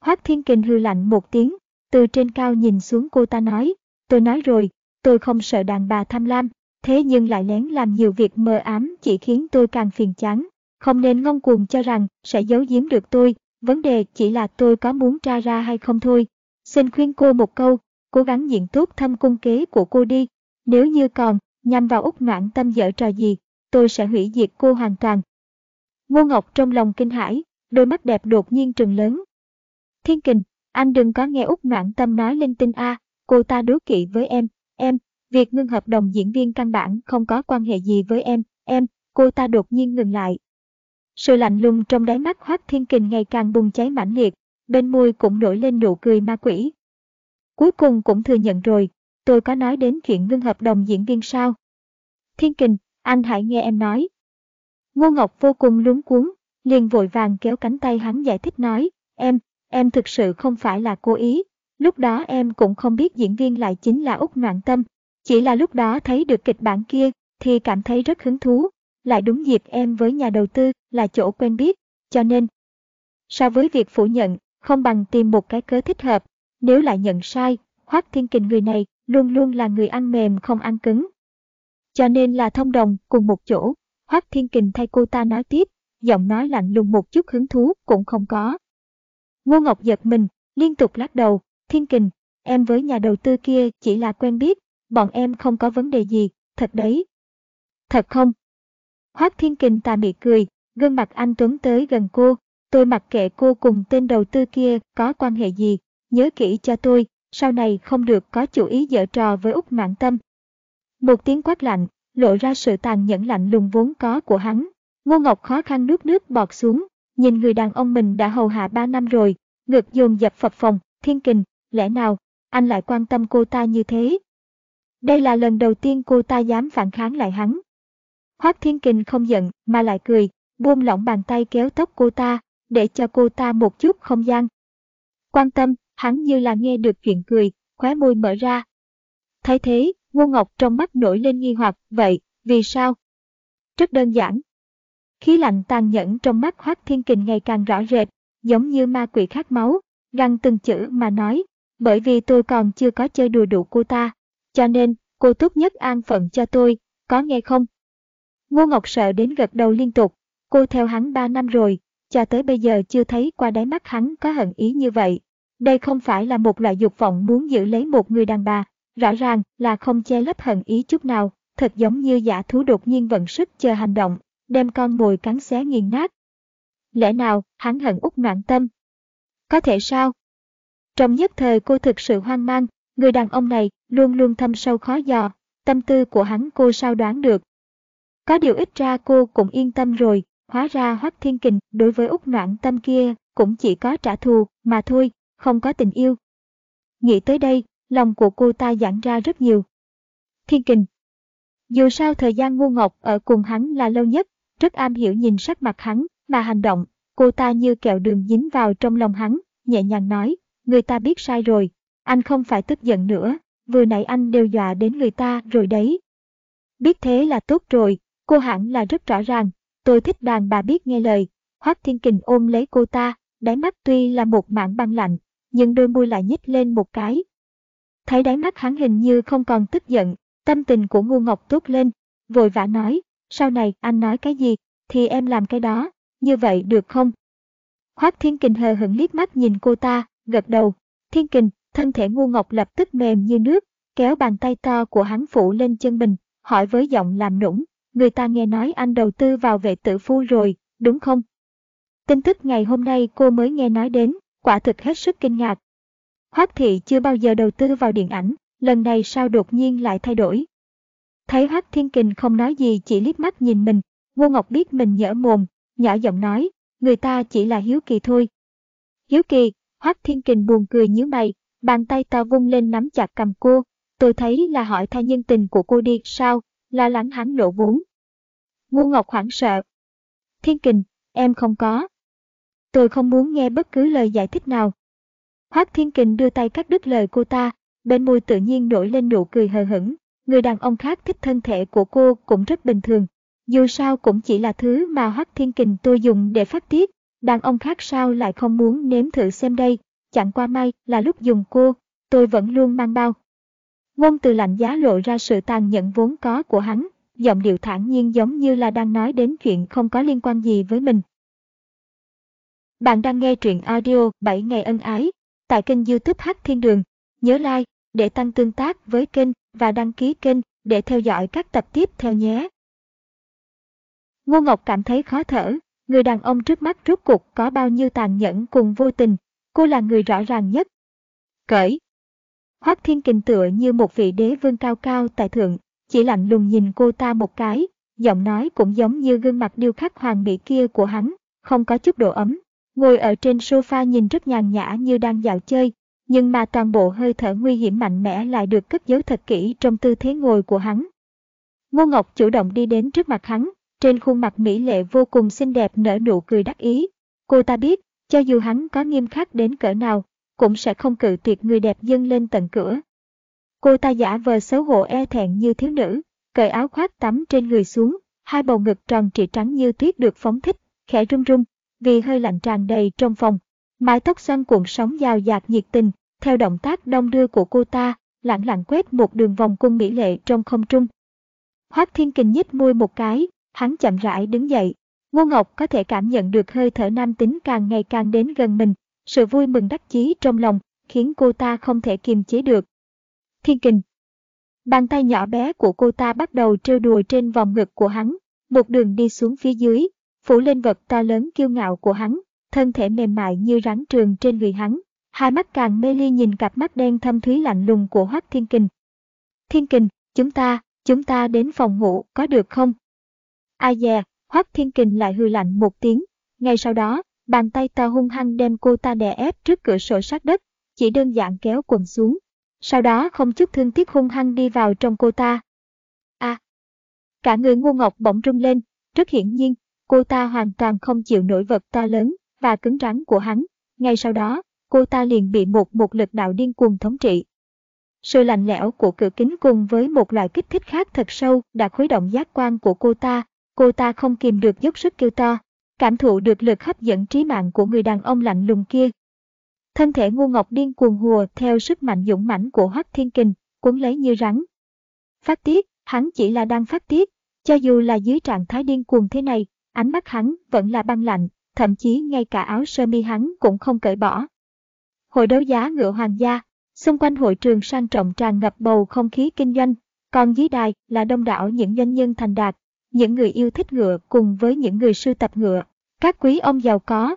Hoác Thiên Kình hư lạnh một tiếng, từ trên cao nhìn xuống cô ta nói, tôi nói rồi, tôi không sợ đàn bà tham lam, thế nhưng lại lén làm nhiều việc mờ ám chỉ khiến tôi càng phiền chán. Không nên ngông cuồng cho rằng sẽ giấu giếm được tôi, vấn đề chỉ là tôi có muốn tra ra hay không thôi. Xin khuyên cô một câu, cố gắng diễn tốt thâm cung kế của cô đi. Nếu như còn, nhằm vào út noãn tâm dở trò gì, tôi sẽ hủy diệt cô hoàn toàn. Ngô Ngọc trong lòng kinh hãi, đôi mắt đẹp đột nhiên trừng lớn. Thiên kình, anh đừng có nghe út noãn tâm nói linh tinh a, cô ta đố kỵ với em, em, việc ngưng hợp đồng diễn viên căn bản không có quan hệ gì với em, em, cô ta đột nhiên ngừng lại. Sự lạnh lùng trong đáy mắt Hoác Thiên Kình ngày càng bùng cháy mãnh liệt, bên môi cũng nổi lên nụ cười ma quỷ. Cuối cùng cũng thừa nhận rồi, tôi có nói đến chuyện ngưng hợp đồng diễn viên sao? Thiên Kình, anh hãy nghe em nói. Ngô Ngọc vô cùng lúng cuốn, liền vội vàng kéo cánh tay hắn giải thích nói, em, em thực sự không phải là cố ý, lúc đó em cũng không biết diễn viên lại chính là Úc Noạn Tâm, chỉ là lúc đó thấy được kịch bản kia thì cảm thấy rất hứng thú, lại đúng dịp em với nhà đầu tư là chỗ quen biết, cho nên so với việc phủ nhận, không bằng tìm một cái cớ thích hợp, nếu lại nhận sai, Hoắc Thiên Kình người này luôn luôn là người ăn mềm không ăn cứng. Cho nên là thông đồng cùng một chỗ, Hoắc Thiên Kình thay cô ta nói tiếp, giọng nói lạnh lùng một chút hứng thú cũng không có. Ngô Ngọc giật mình, liên tục lắc đầu, Thiên Kình, em với nhà đầu tư kia chỉ là quen biết, bọn em không có vấn đề gì, thật đấy. Thật không? Hoác Thiên Kình tà mị cười, gương mặt anh Tuấn tới gần cô, tôi mặc kệ cô cùng tên đầu tư kia có quan hệ gì, nhớ kỹ cho tôi, sau này không được có chủ ý dở trò với Úc Mạng Tâm. Một tiếng quát lạnh, lộ ra sự tàn nhẫn lạnh lùng vốn có của hắn. Ngô Ngọc khó khăn nuốt nước bọt xuống, nhìn người đàn ông mình đã hầu hạ ba năm rồi, ngực dồn dập phập phòng, thiên kình, lẽ nào, anh lại quan tâm cô ta như thế? Đây là lần đầu tiên cô ta dám phản kháng lại hắn. Hoác Thiên Kình không giận mà lại cười, buông lỏng bàn tay kéo tóc cô ta, để cho cô ta một chút không gian. Quan tâm, hắn như là nghe được chuyện cười, khóe môi mở ra. Thấy thế, Ngô Ngọc trong mắt nổi lên nghi hoặc, vậy, vì sao? Rất đơn giản. Khí lạnh tàn nhẫn trong mắt Hoác Thiên Kình ngày càng rõ rệt, giống như ma quỷ khát máu, găng từng chữ mà nói, bởi vì tôi còn chưa có chơi đùa đủ cô ta, cho nên cô tốt nhất an phận cho tôi, có nghe không? Ngô Ngọc sợ đến gật đầu liên tục, cô theo hắn 3 năm rồi, cho tới bây giờ chưa thấy qua đáy mắt hắn có hận ý như vậy. Đây không phải là một loại dục vọng muốn giữ lấy một người đàn bà, rõ ràng là không che lấp hận ý chút nào, thật giống như giả thú đột nhiên vận sức chờ hành động, đem con mồi cắn xé nghiền nát. Lẽ nào hắn hận út noạn tâm? Có thể sao? Trong nhất thời cô thực sự hoang mang, người đàn ông này luôn luôn thâm sâu khó dò, tâm tư của hắn cô sao đoán được, có điều ít ra cô cũng yên tâm rồi, hóa ra Hoắc Thiên Kình đối với Úc Noãn Tâm kia cũng chỉ có trả thù mà thôi, không có tình yêu. Nghĩ tới đây, lòng của cô ta giãn ra rất nhiều. Thiên Kình Dù sao thời gian ngu ngọc ở cùng hắn là lâu nhất, rất am hiểu nhìn sắc mặt hắn mà hành động, cô ta như kẹo đường dính vào trong lòng hắn, nhẹ nhàng nói, người ta biết sai rồi, anh không phải tức giận nữa, vừa nãy anh đều dọa đến người ta rồi đấy. Biết thế là tốt rồi, Cô hẳn là rất rõ ràng, tôi thích đàn bà biết nghe lời. Hoác Thiên Kình ôm lấy cô ta, đáy mắt tuy là một mảng băng lạnh, nhưng đôi môi lại nhích lên một cái. Thấy đáy mắt hắn hình như không còn tức giận, tâm tình của ngu ngọc tốt lên, vội vã nói, sau này anh nói cái gì, thì em làm cái đó, như vậy được không? Hoác Thiên Kình hờ hững liếc mắt nhìn cô ta, gật đầu. Thiên Kình, thân thể ngu ngọc lập tức mềm như nước, kéo bàn tay to của hắn phủ lên chân mình, hỏi với giọng làm nũng, người ta nghe nói anh đầu tư vào vệ tử phu rồi, đúng không? Tin tức ngày hôm nay cô mới nghe nói đến, quả thực hết sức kinh ngạc. Hoác thị chưa bao giờ đầu tư vào điện ảnh, lần này sao đột nhiên lại thay đổi. Thấy Hoác Thiên Kình không nói gì chỉ liếc mắt nhìn mình, Ngô Ngọc biết mình nhỡ mồm, nhỏ giọng nói, người ta chỉ là hiếu kỳ thôi. Hiếu kỳ, Hoác Thiên Kình buồn cười nhíu mày, bàn tay ta vung lên nắm chặt cầm cô, tôi thấy là hỏi thay nhân tình của cô đi sao, lo lắng hắn lộ vốn. Ngu Ngọc hoảng sợ. Thiên Kình, em không có. Tôi không muốn nghe bất cứ lời giải thích nào. Hoác Thiên Kình đưa tay cắt đứt lời cô ta, bên môi tự nhiên nổi lên nụ cười hờ hững. Người đàn ông khác thích thân thể của cô cũng rất bình thường. Dù sao cũng chỉ là thứ mà Hoác Thiên Kình tôi dùng để phát tiết. Đàn ông khác sao lại không muốn nếm thử xem đây. Chẳng qua may là lúc dùng cua, tôi vẫn luôn mang bao. Ngôn từ lạnh giá lộ ra sự tàn nhẫn vốn có của hắn, giọng điệu thản nhiên giống như là đang nói đến chuyện không có liên quan gì với mình. Bạn đang nghe truyện audio 7 ngày ân ái tại kênh youtube Hát Thiên Đường. Nhớ like để tăng tương tác với kênh và đăng ký kênh để theo dõi các tập tiếp theo nhé. Ngô Ngọc cảm thấy khó thở, người đàn ông trước mắt rốt cuộc có bao nhiêu tàn nhẫn cùng vô tình, cô là người rõ ràng nhất. Cởi. Hoác Thiên Kình tựa như một vị đế vương cao cao tại thượng, chỉ lạnh lùng nhìn cô ta một cái, giọng nói cũng giống như gương mặt điêu khắc hoàng mỹ kia của hắn, không có chút độ ấm. Ngồi ở trên sofa nhìn rất nhàn nhã như đang dạo chơi, nhưng mà toàn bộ hơi thở nguy hiểm mạnh mẽ lại được cất giấu thật kỹ trong tư thế ngồi của hắn. Ngô Ngọc chủ động đi đến trước mặt hắn, trên khuôn mặt mỹ lệ vô cùng xinh đẹp nở nụ cười đắc ý. Cô ta biết, cho dù hắn có nghiêm khắc đến cỡ nào, cũng sẽ không cự tuyệt người đẹp dâng lên tận cửa. Cô ta giả vờ xấu hổ e thẹn như thiếu nữ, cởi áo khoác tắm trên người xuống, hai bầu ngực tròn trịa trắng như tuyết được phóng thích, khẽ run run, vì hơi lạnh tràn đầy trong phòng. Mái tóc xoăn cuộn sóng dào dạt nhiệt tình, theo động tác đông đưa của cô ta, lặng lặng quét một đường vòng cung mỹ lệ trong không trung. Hoác Thiên Kình nhích môi một cái, hắn chậm rãi đứng dậy. Ngô Ngọc có thể cảm nhận được hơi thở nam tính càng ngày càng đến gần mình, sự vui mừng đắc chí trong lòng, khiến cô ta không thể kiềm chế được. Thiên Kình Bàn tay nhỏ bé của cô ta bắt đầu trêu đùa trên vòng ngực của hắn, một đường đi xuống phía dưới, phủ lên vật to lớn kiêu ngạo của hắn, thân thể mềm mại như rắn trường trên người hắn. Hai mắt càng mê ly nhìn cặp mắt đen thâm thúy lạnh lùng của Hoắc Thiên Kình. Thiên Kình, chúng ta, chúng ta đến phòng ngủ có được không? A dè, Hoắc Thiên Kình lại hư lạnh một tiếng. Ngay sau đó, bàn tay ta hung hăng đem cô ta đè ép trước cửa sổ sát đất, chỉ đơn giản kéo quần xuống. Sau đó không chút thương tiếc hung hăng đi vào trong cô ta. À! Cả người ngu ngọc bỗng rung lên, rất hiển nhiên, cô ta hoàn toàn không chịu nổi vật to lớn và cứng rắn của hắn. Ngay sau đó, cô ta liền bị một một lực đạo điên cuồng thống trị. Sự lạnh lẽo của cửa kính cùng với một loại kích thích khác thật sâu đã khuấy động giác quan của cô ta. Cô ta không kìm được dốc sức kêu to, cảm thụ được lực hấp dẫn trí mạng của người đàn ông lạnh lùng kia. Thân thể ngu ngọc điên cuồng hùa theo sức mạnh dũng mãnh của Hoắc Thiên Kình, cuốn lấy như rắn. Phát tiết, hắn chỉ là đang phát tiết, cho dù là dưới trạng thái điên cuồng thế này, ánh mắt hắn vẫn là băng lạnh, thậm chí ngay cả áo sơ mi hắn cũng không cởi bỏ. Hội đấu giá ngựa hoàng gia, xung quanh hội trường sang trọng tràn ngập bầu không khí kinh doanh, còn dưới đài là đông đảo những doanh nhân thành đạt, những người yêu thích ngựa cùng với những người sưu tập ngựa, các quý ông giàu có.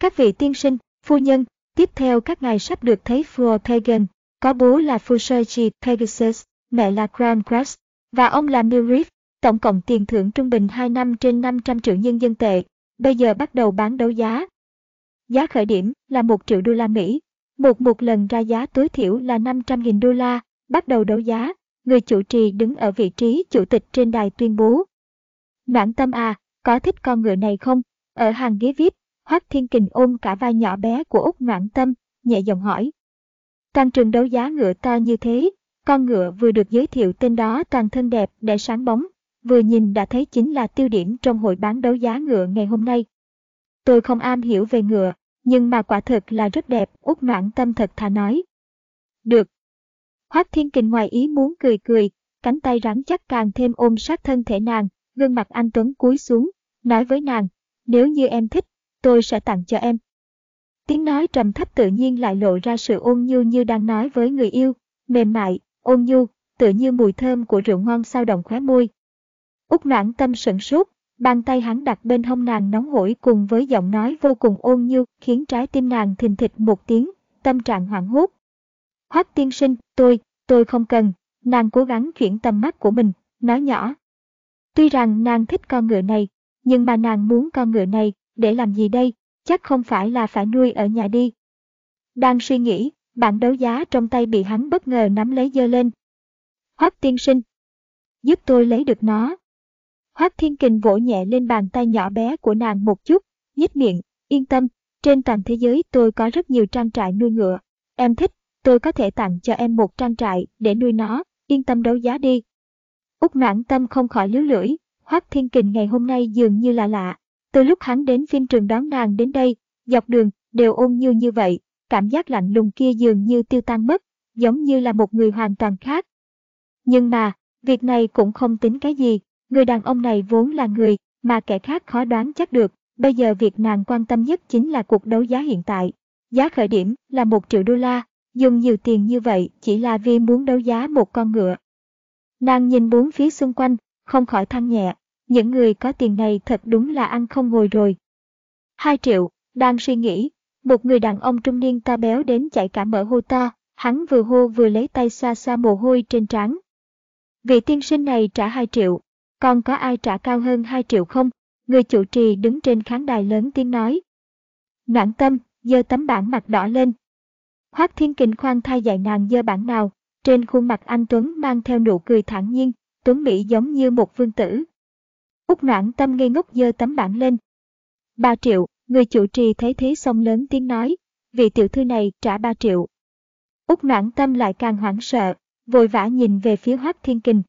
Các vị tiên sinh, phu nhân, tiếp theo các ngài sắp được thấy Flor Pagan, có bố là Fusergi Pegasus, mẹ là Grand Crest, và ông là Milriff, tổng cộng tiền thưởng trung bình 2 năm trên 500 triệu nhân dân tệ, bây giờ bắt đầu bán đấu giá. Giá khởi điểm là 1 triệu đô la Mỹ, một một lần ra giá tối thiểu là 500.000 đô la, bắt đầu đấu giá, người chủ trì đứng ở vị trí chủ tịch trên đài tuyên bố. Noãn tâm à, có thích con ngựa này không? Ở hàng ghế VIP, Hoác Thiên Kình ôm cả vai nhỏ bé của Úc Noãn tâm, nhẹ giọng hỏi. Toàn trường đấu giá ngựa to như thế, con ngựa vừa được giới thiệu tên đó toàn thân đẹp để sáng bóng, vừa nhìn đã thấy chính là tiêu điểm trong hội bán đấu giá ngựa ngày hôm nay. Tôi không am hiểu về ngựa, nhưng mà quả thực là rất đẹp, Úc noãn tâm thật thà nói. Được. Hoác Thiên Kình ngoài ý muốn cười cười, cánh tay rắn chắc càng thêm ôm sát thân thể nàng, gương mặt anh Tuấn cúi xuống, nói với nàng, nếu như em thích, tôi sẽ tặng cho em. Tiếng nói trầm thấp tự nhiên lại lộ ra sự ôn nhu như đang nói với người yêu, mềm mại, ôn nhu, tự như mùi thơm của rượu ngon sao động khóe môi, Úc noãn tâm sửng sốt, bàn tay hắn đặt bên hông nàng nóng hổi cùng với giọng nói vô cùng ôn nhu khiến trái tim nàng thình thịch một tiếng, tâm trạng hoảng hốt. Hoắc tiên sinh, tôi, tôi không cần, nàng cố gắng chuyển tầm mắt của mình, nói nhỏ. Tuy rằng nàng thích con ngựa này, nhưng mà nàng muốn con ngựa này, để làm gì đây, chắc không phải là phải nuôi ở nhà đi. Đang suy nghĩ, bản đấu giá trong tay bị hắn bất ngờ nắm lấy dơ lên. Hoắc tiên sinh, giúp tôi lấy được nó. Hoác Thiên Kình vỗ nhẹ lên bàn tay nhỏ bé của nàng một chút, nhếch miệng, yên tâm, trên toàn thế giới tôi có rất nhiều trang trại nuôi ngựa. Em thích, tôi có thể tặng cho em một trang trại để nuôi nó, yên tâm đấu giá đi. Úc noãn tâm không khỏi líu lưỡi, Hoác Thiên Kình ngày hôm nay dường như là lạ. Từ lúc hắn đến phim trường đón nàng đến đây, dọc đường, đều ôn như như vậy, cảm giác lạnh lùng kia dường như tiêu tan mất, giống như là một người hoàn toàn khác. Nhưng mà, việc này cũng không tính cái gì, người đàn ông này vốn là người mà kẻ khác khó đoán chắc được, bây giờ việc nàng quan tâm nhất chính là cuộc đấu giá hiện tại. Giá khởi điểm là một triệu đô la, dùng nhiều tiền như vậy chỉ là vì muốn đấu giá một con ngựa. Nàng nhìn bốn phía xung quanh, không khỏi than nhẹ, những người có tiền này thật đúng là ăn không ngồi rồi. Hai triệu, đang suy nghĩ, một người đàn ông trung niên to béo đến chạy cả mở hô ta. hắn vừa hô vừa lấy tay xa xa mồ hôi trên trán. Vị tiên sinh này trả 2 triệu, còn có ai trả cao hơn 2 triệu không? Người chủ trì đứng trên khán đài lớn tiếng nói. Noãn tâm, giơ tấm bảng mặt đỏ lên. Hoác Thiên Kình khoan thai dạy nàng dơ bản nào, trên khuôn mặt anh Tuấn mang theo nụ cười thản nhiên, Tuấn Mỹ giống như một vương tử. Úc noãn tâm ngây ngốc dơ tấm bản lên. ba triệu, người chủ trì thấy thế xong lớn tiếng nói, vị tiểu thư này trả ba triệu. Úc noãn tâm lại càng hoảng sợ, vội vã nhìn về phía Hoác Thiên Kình.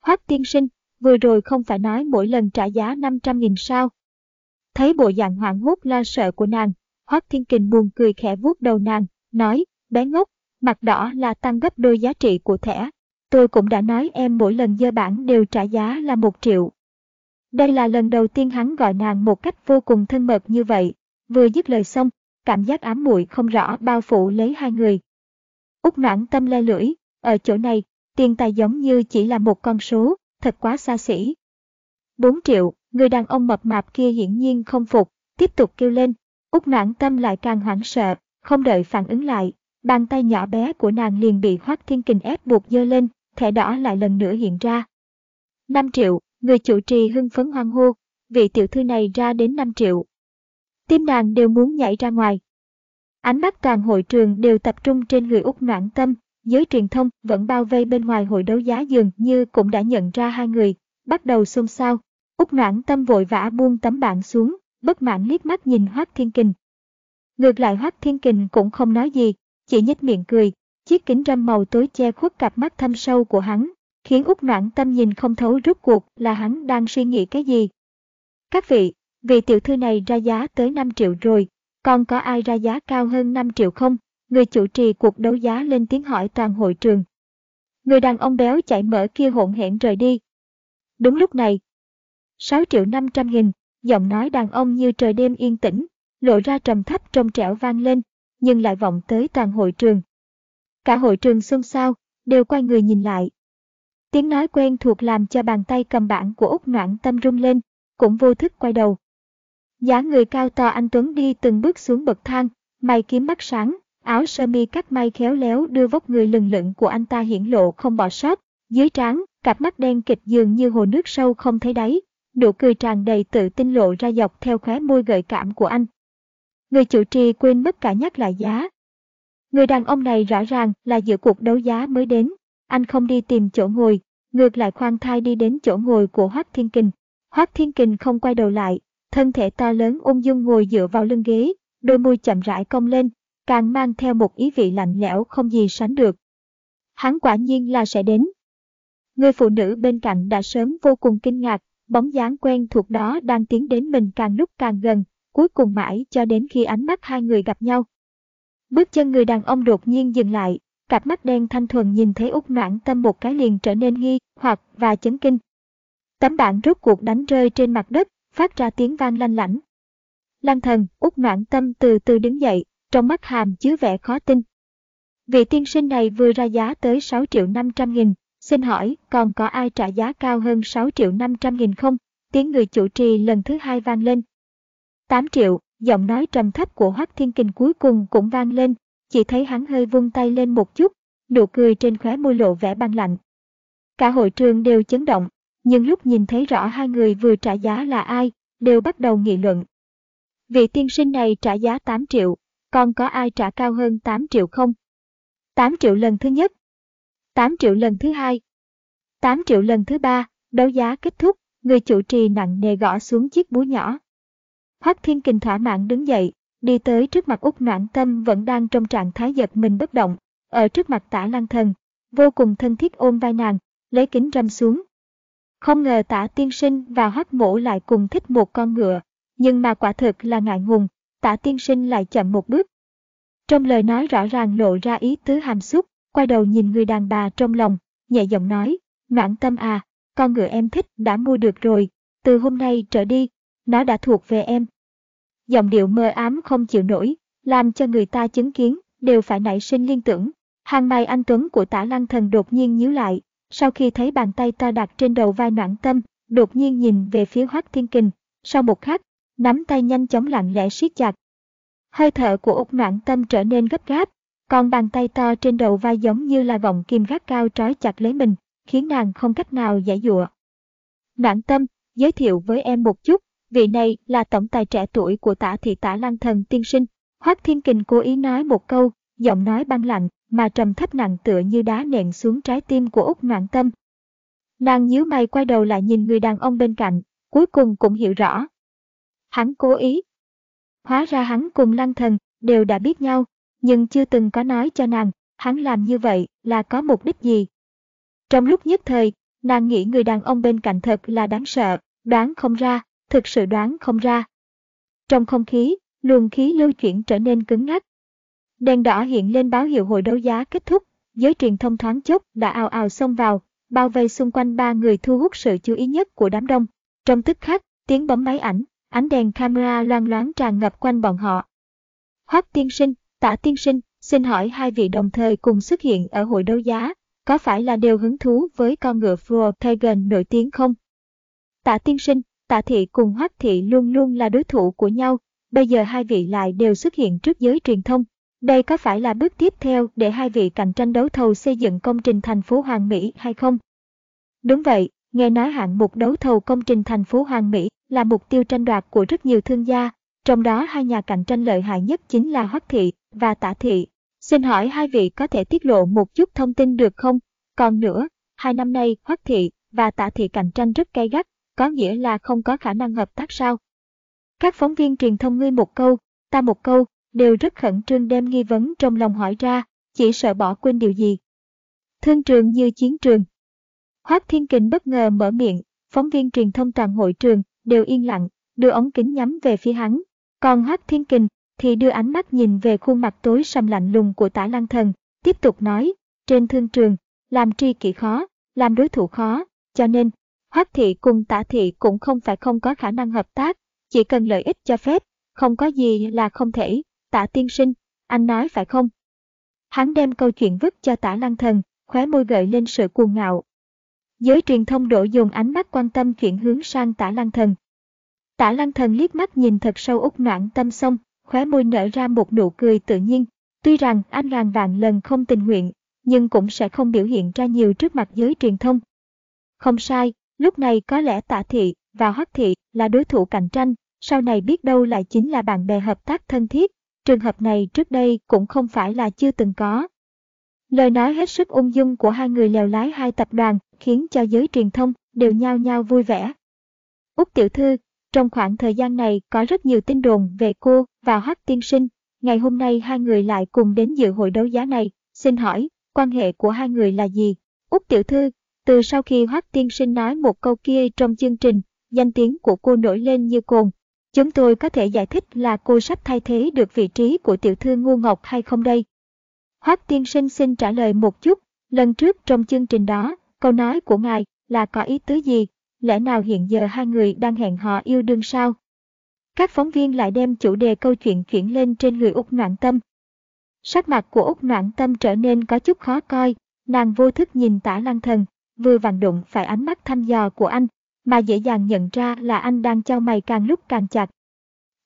Hoác tiên sinh, vừa rồi không phải nói mỗi lần trả giá 500.000 sao? Thấy bộ dạng hoảng hốt lo sợ của nàng, Hoác Thiên Kình buồn cười khẽ vuốt đầu nàng, nói, bé ngốc, mặt đỏ là tăng gấp đôi giá trị của thẻ. Tôi cũng đã nói em mỗi lần dơ bản đều trả giá là một triệu. Đây là lần đầu tiên hắn gọi nàng một cách vô cùng thân mật như vậy. Vừa dứt lời xong, cảm giác ám muội không rõ bao phủ lấy hai người. Úc noãn tâm le lưỡi, ở chỗ này, tiền tài giống như chỉ là một con số, thật quá xa xỉ. 4 triệu, người đàn ông mập mạp kia hiển nhiên không phục, tiếp tục kêu lên. Úc noãn tâm lại càng hoảng sợ, không đợi phản ứng lại, bàn tay nhỏ bé của nàng liền bị Hoác Thiên Kình ép buộc dơ lên, thẻ đỏ lại lần nữa hiện ra. 5 triệu, người chủ trì hưng phấn hoang hô, vị tiểu thư này ra đến 5 triệu. Tim nàng đều muốn nhảy ra ngoài. Ánh mắt toàn hội trường đều tập trung trên người Úc Noãn Tâm, giới truyền thông vẫn bao vây bên ngoài hội đấu giá dường như cũng đã nhận ra hai người, bắt đầu xôn xao. Úc Noãn Tâm vội vã buông tấm bảng xuống, bất mãn liếc mắt nhìn Hoác Thiên Kình. Ngược lại Hoác Thiên Kình cũng không nói gì, chỉ nhếch miệng cười, chiếc kính râm màu tối che khuất cặp mắt thâm sâu của hắn, khiến Úc Noãn Tâm nhìn không thấu rốt cuộc là hắn đang suy nghĩ cái gì. Các vị, vị tiểu thư này ra giá tới 5 triệu rồi, còn có ai ra giá cao hơn 5 triệu không? Người chủ trì cuộc đấu giá lên tiếng hỏi toàn hội trường. Người đàn ông béo chạy mở kia hỗn hển rời đi. Đúng lúc này, 6 triệu 500 nghìn, giọng nói đàn ông như trời đêm yên tĩnh, lộ ra trầm thấp trong trẻo vang lên, nhưng lại vọng tới toàn hội trường. Cả hội trường xôn xao, đều quay người nhìn lại. Tiếng nói quen thuộc làm cho bàn tay cầm bảng của Úc Noãn Tâm rung lên, cũng vô thức quay đầu. Giá người cao to anh Tuấn đi từng bước xuống bậc thang, mày kiếm mắt sáng, áo sơ mi cắt may khéo léo đưa vóc người lừng lững của anh ta hiển lộ không bỏ sót, dưới trán, cặp mắt đen kịch dường như hồ nước sâu không thấy đáy, nụ cười tràn đầy tự tin lộ ra dọc theo khóe môi gợi cảm của anh. Người chủ trì quên mất cả nhắc lại giá. Người đàn ông này rõ ràng là giữa cuộc đấu giá mới đến, anh không đi tìm chỗ ngồi, ngược lại khoan thai đi đến chỗ ngồi của Hoác Thiên Kình. Hoác Thiên Kình không quay đầu lại, thân thể to lớn ung dung ngồi dựa vào lưng ghế, đôi môi chậm rãi cong lên, càng mang theo một ý vị lạnh lẽo không gì sánh được. Hắn quả nhiên là sẽ đến. Người phụ nữ bên cạnh đã sớm vô cùng kinh ngạc, bóng dáng quen thuộc đó đang tiến đến mình càng lúc càng gần, cuối cùng mãi cho đến khi ánh mắt hai người gặp nhau. Bước chân người đàn ông đột nhiên dừng lại, cặp mắt đen thanh thuần nhìn thấy út noãn tâm một cái liền trở nên nghi hoặc và chấn kinh. Tấm bảng rốt cuộc đánh rơi trên mặt đất, phát ra tiếng vang lanh lảnh. Lăng thần, út noãn tâm từ từ đứng dậy, trong mắt hàm chứa vẻ khó tin. Vị tiên sinh này vừa ra giá tới 6 triệu 500 nghìn, xin hỏi còn có ai trả giá cao hơn 6 triệu 500 nghìn không? Tiếng người chủ trì lần thứ hai vang lên. 8 triệu, giọng nói trầm thấp của Hoắc Thiên Kình cuối cùng cũng vang lên, chỉ thấy hắn hơi vung tay lên một chút, nụ cười trên khóe môi lộ vẻ băng lạnh. Cả hội trường đều chấn động, nhưng lúc nhìn thấy rõ hai người vừa trả giá là ai, đều bắt đầu nghị luận. Vị tiên sinh này trả giá 8 triệu, còn có ai trả cao hơn 8 triệu không? 8 triệu lần thứ nhất, 8 triệu lần thứ hai, 8 triệu lần thứ ba, đấu giá kết thúc, người chủ trì nặng nề gõ xuống chiếc búa nhỏ. Hoắc Thiên Kình thỏa mãn đứng dậy, đi tới trước mặt Úc Noãn Tâm vẫn đang trong trạng thái giật mình bất động, ở trước mặt tả lăng thần, vô cùng thân thiết ôm vai nàng, lấy kính râm xuống. Không ngờ tả tiên sinh và hoắc mổ lại cùng thích một con ngựa, nhưng mà quả thực là ngại ngùng, tả tiên sinh lại chậm một bước. Trong lời nói rõ ràng lộ ra ý tứ hàm xúc, quay đầu nhìn người đàn bà trong lòng, nhẹ giọng nói, Noãn tâm à, con ngựa em thích đã mua được rồi, từ hôm nay trở đi, nó đã thuộc về em. Giọng điệu mơ ám không chịu nổi, làm cho người ta chứng kiến, đều phải nảy sinh liên tưởng. Hàng mày anh Tuấn của tả lăng thần đột nhiên nhíu lại, sau khi thấy bàn tay to đặt trên đầu vai noãn tâm, đột nhiên nhìn về phía Hoắc Thiên Kình, sau một khắc, nắm tay nhanh chóng lặng lẽ siết chặt. Hơi thở của Úc Noãn Tâm trở nên gấp gáp, còn bàn tay to trên đầu vai giống như là vòng kim gác cao trói chặt lấy mình, khiến nàng không cách nào giải dụa. Noãn Tâm, giới thiệu với em một chút, vị này là tổng tài trẻ tuổi của tả thị tả lang thần tiên sinh. Hoắc Thiên Kình cố ý nói một câu, giọng nói băng lạnh, mà trầm thấp nặng tựa như đá nện xuống trái tim của Úc Noãn Tâm. Nàng nhíu mày quay đầu lại nhìn người đàn ông bên cạnh, cuối cùng cũng hiểu rõ. Hắn cố ý. Hóa ra hắn cùng lăng thần, đều đã biết nhau, nhưng chưa từng có nói cho nàng, hắn làm như vậy là có mục đích gì. Trong lúc nhất thời, nàng nghĩ người đàn ông bên cạnh thật là đáng sợ, đoán không ra, thực sự đoán không ra. Trong không khí, luồng khí lưu chuyển trở nên cứng ngắc. Đèn đỏ hiện lên báo hiệu hội đấu giá kết thúc, giới truyền thông thoáng chốc đã ào ào xông vào, bao vây xung quanh ba người thu hút sự chú ý nhất của đám đông. Trong tức khắc, tiếng bấm máy ảnh, ánh đèn camera loang loáng tràn ngập quanh bọn họ. Hoắc tiên sinh, tả tiên sinh, xin hỏi hai vị đồng thời cùng xuất hiện ở hội đấu giá, có phải là đều hứng thú với con ngựa Frotagon nổi tiếng không? Tạ tiên sinh, tạ thị cùng hoắc thị luôn luôn là đối thủ của nhau, bây giờ hai vị lại đều xuất hiện trước giới truyền thông. Đây có phải là bước tiếp theo để hai vị cạnh tranh đấu thầu xây dựng công trình thành phố Hoàng Mỹ hay không? Đúng vậy, nghe nói hạng mục đấu thầu công trình thành phố Hoàng Mỹ là mục tiêu tranh đoạt của rất nhiều thương gia, trong đó hai nhà cạnh tranh lợi hại nhất chính là Hoắc Thị và Tạ Thị. Xin hỏi hai vị có thể tiết lộ một chút thông tin được không? Còn nữa, hai năm nay Hoắc Thị và Tạ Thị cạnh tranh rất gay gắt, có nghĩa là không có khả năng hợp tác sao? Các phóng viên truyền thông ngươi một câu, ta một câu, đều rất khẩn trương đem nghi vấn trong lòng hỏi ra, chỉ sợ bỏ quên điều gì. Thương trường như chiến trường. Hoác Thiên Kình bất ngờ mở miệng, phóng viên truyền thông toàn hội trường đều yên lặng, đưa ống kính nhắm về phía hắn. Còn Hoác Thiên Kình thì đưa ánh mắt nhìn về khuôn mặt tối sầm lạnh lùng của tả lăng thần, tiếp tục nói, trên thương trường, làm tri kỷ khó, làm đối thủ khó, cho nên, Hắc Thị cùng tả thị cũng không phải không có khả năng hợp tác, chỉ cần lợi ích cho phép, không có gì là không thể, tả tiên sinh, anh nói phải không? Hắn đem câu chuyện vứt cho tả lăng thần, khóe môi gợi lên sự cuồng ngạo. Giới truyền thông đổ dồn ánh mắt quan tâm chuyển hướng sang tả lăng thần. Tả lăng thần liếc mắt nhìn thật sâu út noạn tâm xong, khóe môi nở ra một nụ cười tự nhiên. Tuy rằng anh ngàn vạn lần không tình nguyện, nhưng cũng sẽ không biểu hiện ra nhiều trước mặt giới truyền thông. Không sai, lúc này có lẽ Tạ thị và hoắc thị là đối thủ cạnh tranh, sau này biết đâu lại chính là bạn bè hợp tác thân thiết. Trường hợp này trước đây cũng không phải là chưa từng có. Lời nói hết sức ung dung của hai người lèo lái hai tập đoàn khiến cho giới truyền thông đều nhao nhao vui vẻ. Úc tiểu thư, trong khoảng thời gian này có rất nhiều tin đồn về cô và Hoắc tiên sinh. Ngày hôm nay hai người lại cùng đến dự hội đấu giá này. Xin hỏi, quan hệ của hai người là gì? Úc tiểu thư, từ sau khi Hoắc tiên sinh nói một câu kia trong chương trình, danh tiếng của cô nổi lên như cồn. Chúng tôi có thể giải thích là cô sắp thay thế được vị trí của tiểu thư ngu ngọc hay không đây? Hoắc tiên sinh xin trả lời một chút, lần trước trong chương trình đó, câu nói của ngài là có ý tứ gì? Lẽ nào hiện giờ hai người đang hẹn hò yêu đương sao? Các phóng viên lại đem chủ đề câu chuyện chuyển lên trên người Úc Noạn Tâm. Sắc mặt của Úc Noạn Tâm trở nên có chút khó coi, nàng vô thức nhìn tả lăng thần, vừa vặn đụng phải ánh mắt thăm dò của anh, mà dễ dàng nhận ra là anh đang trao mày càng lúc càng chặt.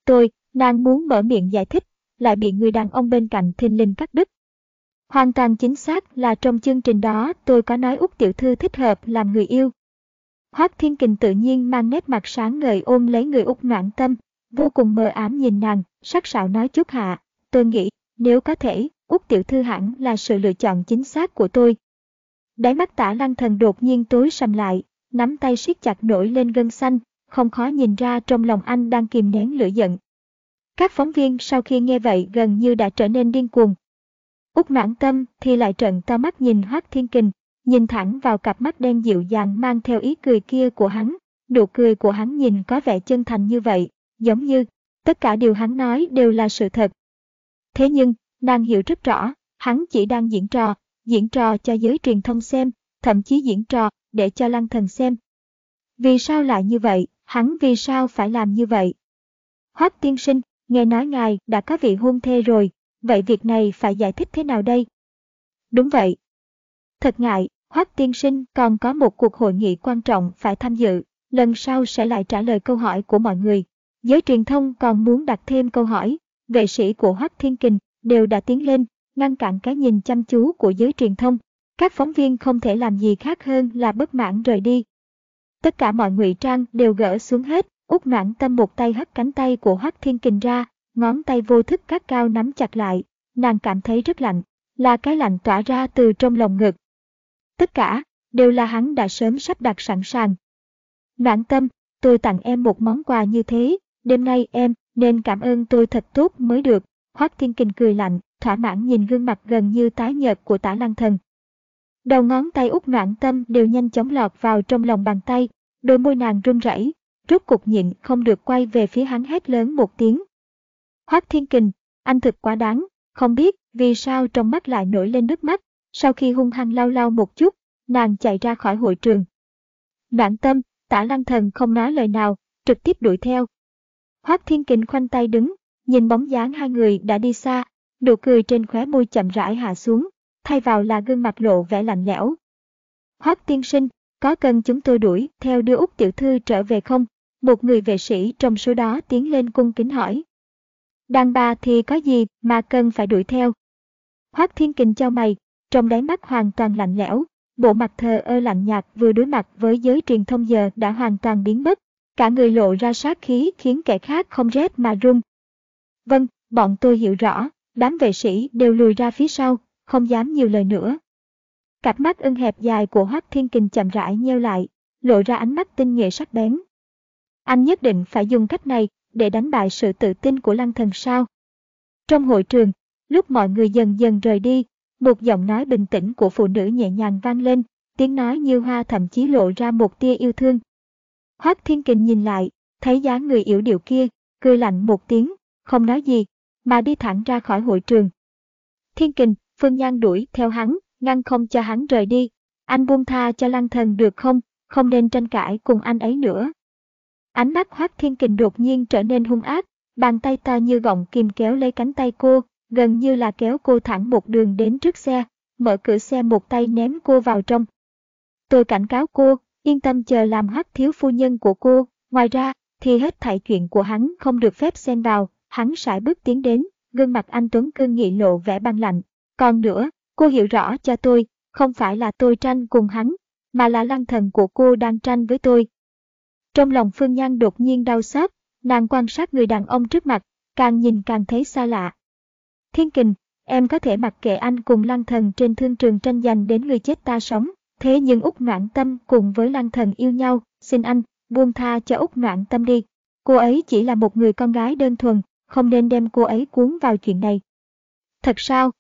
Tôi, nàng muốn mở miệng giải thích, lại bị người đàn ông bên cạnh thình lình cắt đứt. Hoàn toàn chính xác là trong chương trình đó tôi có nói Úc Tiểu Thư thích hợp làm người yêu. Hoác Thiên Kình tự nhiên mang nét mặt sáng ngời ôm lấy người Úc noãn tâm, vô cùng mờ ám nhìn nàng, sắc sảo nói chút hạ. Tôi nghĩ, nếu có thể, Úc Tiểu Thư hẳn là sự lựa chọn chính xác của tôi. Đáy mắt tả lăng thần đột nhiên tối sầm lại, nắm tay siết chặt nổi lên gân xanh, không khó nhìn ra trong lòng anh đang kìm nén lửa giận. Các phóng viên sau khi nghe vậy gần như đã trở nên điên cuồng. Úc mãn tâm thì lại trận to mắt nhìn Hoác Thiên Kình, nhìn thẳng vào cặp mắt đen dịu dàng mang theo ý cười kia của hắn. Nụ cười của hắn nhìn có vẻ chân thành như vậy, giống như tất cả điều hắn nói đều là sự thật. Thế nhưng, nàng hiểu rất rõ, hắn chỉ đang diễn trò, diễn trò cho giới truyền thông xem, thậm chí diễn trò để cho lăng thần xem. Vì sao lại như vậy, hắn vì sao phải làm như vậy? Hoác tiên sinh, nghe nói ngài đã có vị hôn thê rồi, vậy việc này phải giải thích thế nào đây? Đúng vậy. Thật ngại, Hoác tiên sinh còn có một cuộc hội nghị quan trọng phải tham dự, lần sau sẽ lại trả lời câu hỏi của mọi người. Giới truyền thông còn muốn đặt thêm câu hỏi, vệ sĩ của Hoác Thiên Kình đều đã tiến lên, ngăn cản cái nhìn chăm chú của giới truyền thông. Các phóng viên không thể làm gì khác hơn là bất mãn rời đi. Tất cả mọi ngụy trang đều gỡ xuống hết, út noãn tâm một tay hất cánh tay của Hoác Thiên Kình ra, ngón tay vô thức cắt cao nắm chặt lại, nàng cảm thấy rất lạnh, là cái lạnh tỏa ra từ trong lòng ngực. Tất cả, đều là hắn đã sớm sắp đặt sẵn sàng. Noãn tâm, tôi tặng em một món quà như thế, đêm nay em nên cảm ơn tôi thật tốt mới được. Hoác Thiên Kình cười lạnh, thỏa mãn nhìn gương mặt gần như tái nhợt của tả lăng thần. Đầu ngón tay út noạn tâm đều nhanh chóng lọt vào trong lòng bàn tay, đôi môi nàng run rẩy, rốt cục nhịn không được quay về phía hắn hét lớn một tiếng. Hoác Thiên Kình, anh thực quá đáng, không biết vì sao trong mắt lại nổi lên nước mắt, sau khi hung hăng lau lau một chút, nàng chạy ra khỏi hội trường. Noạn tâm, tả lăng thần không nói lời nào, trực tiếp đuổi theo. Hoác Thiên Kình khoanh tay đứng, nhìn bóng dáng hai người đã đi xa, nụ cười trên khóe môi chậm rãi hạ xuống, thay vào là gương mặt lộ vẻ lạnh lẽo. Hoác tiên sinh, có cần chúng tôi đuổi theo đưa Úc tiểu thư trở về không? Một người vệ sĩ trong số đó tiến lên cung kính hỏi. Đàn bà thì có gì mà cần phải đuổi theo? Hoác thiên kình cho mày, trong đáy mắt hoàn toàn lạnh lẽo, bộ mặt thờ ơ lạnh nhạt vừa đối mặt với giới truyền thông giờ đã hoàn toàn biến mất, cả người lộ ra sát khí khiến kẻ khác không rét mà run. Vâng, bọn tôi hiểu rõ, đám vệ sĩ đều lùi ra phía sau, không dám nhiều lời nữa. Cặp mắt ưng hẹp dài của Hoắc Thiên Kình chậm rãi nheo lại, lộ ra ánh mắt tinh nghệ sắc bén. Anh nhất định phải dùng cách này để đánh bại sự tự tin của lăng thần sao. Trong hội trường, lúc mọi người dần dần rời đi, một giọng nói bình tĩnh của phụ nữ nhẹ nhàng vang lên, tiếng nói như hoa thậm chí lộ ra một tia yêu thương. Hoác Thiên Kình nhìn lại, thấy dáng người yếu điệu kia, cười lạnh một tiếng, không nói gì, mà đi thẳng ra khỏi hội trường. Thiên Kình, Phương Nhan đuổi theo hắn, ngăn không cho hắn rời đi. Anh buông tha cho lăng thần được không, không nên tranh cãi cùng anh ấy nữa. Ánh mắt Hoác Thiên Kình đột nhiên trở nên hung ác, bàn tay to như gọng kìm kéo lấy cánh tay cô, gần như là kéo cô thẳng một đường đến trước xe, mở cửa xe một tay ném cô vào trong. Tôi cảnh cáo cô, yên tâm chờ làm hắc thiếu phu nhân của cô, ngoài ra, thì hết thảy chuyện của hắn không được phép xen vào, hắn sải bước tiến đến, gương mặt anh Tuấn cương nghị lộ vẻ băng lạnh. Còn nữa, cô hiểu rõ cho tôi, không phải là tôi tranh cùng hắn, mà là lăng thần của cô đang tranh với tôi. Trong lòng Phương Nhan đột nhiên đau xót, nàng quan sát người đàn ông trước mặt, càng nhìn càng thấy xa lạ. Thiên kình, em có thể mặc kệ anh cùng lăng thần trên thương trường tranh giành đến người chết ta sống, thế nhưng Úc Noãn Tâm cùng với lăng thần yêu nhau, xin anh, buông tha cho Úc Noãn Tâm đi. Cô ấy chỉ là một người con gái đơn thuần, không nên đem cô ấy cuốn vào chuyện này. Thật sao?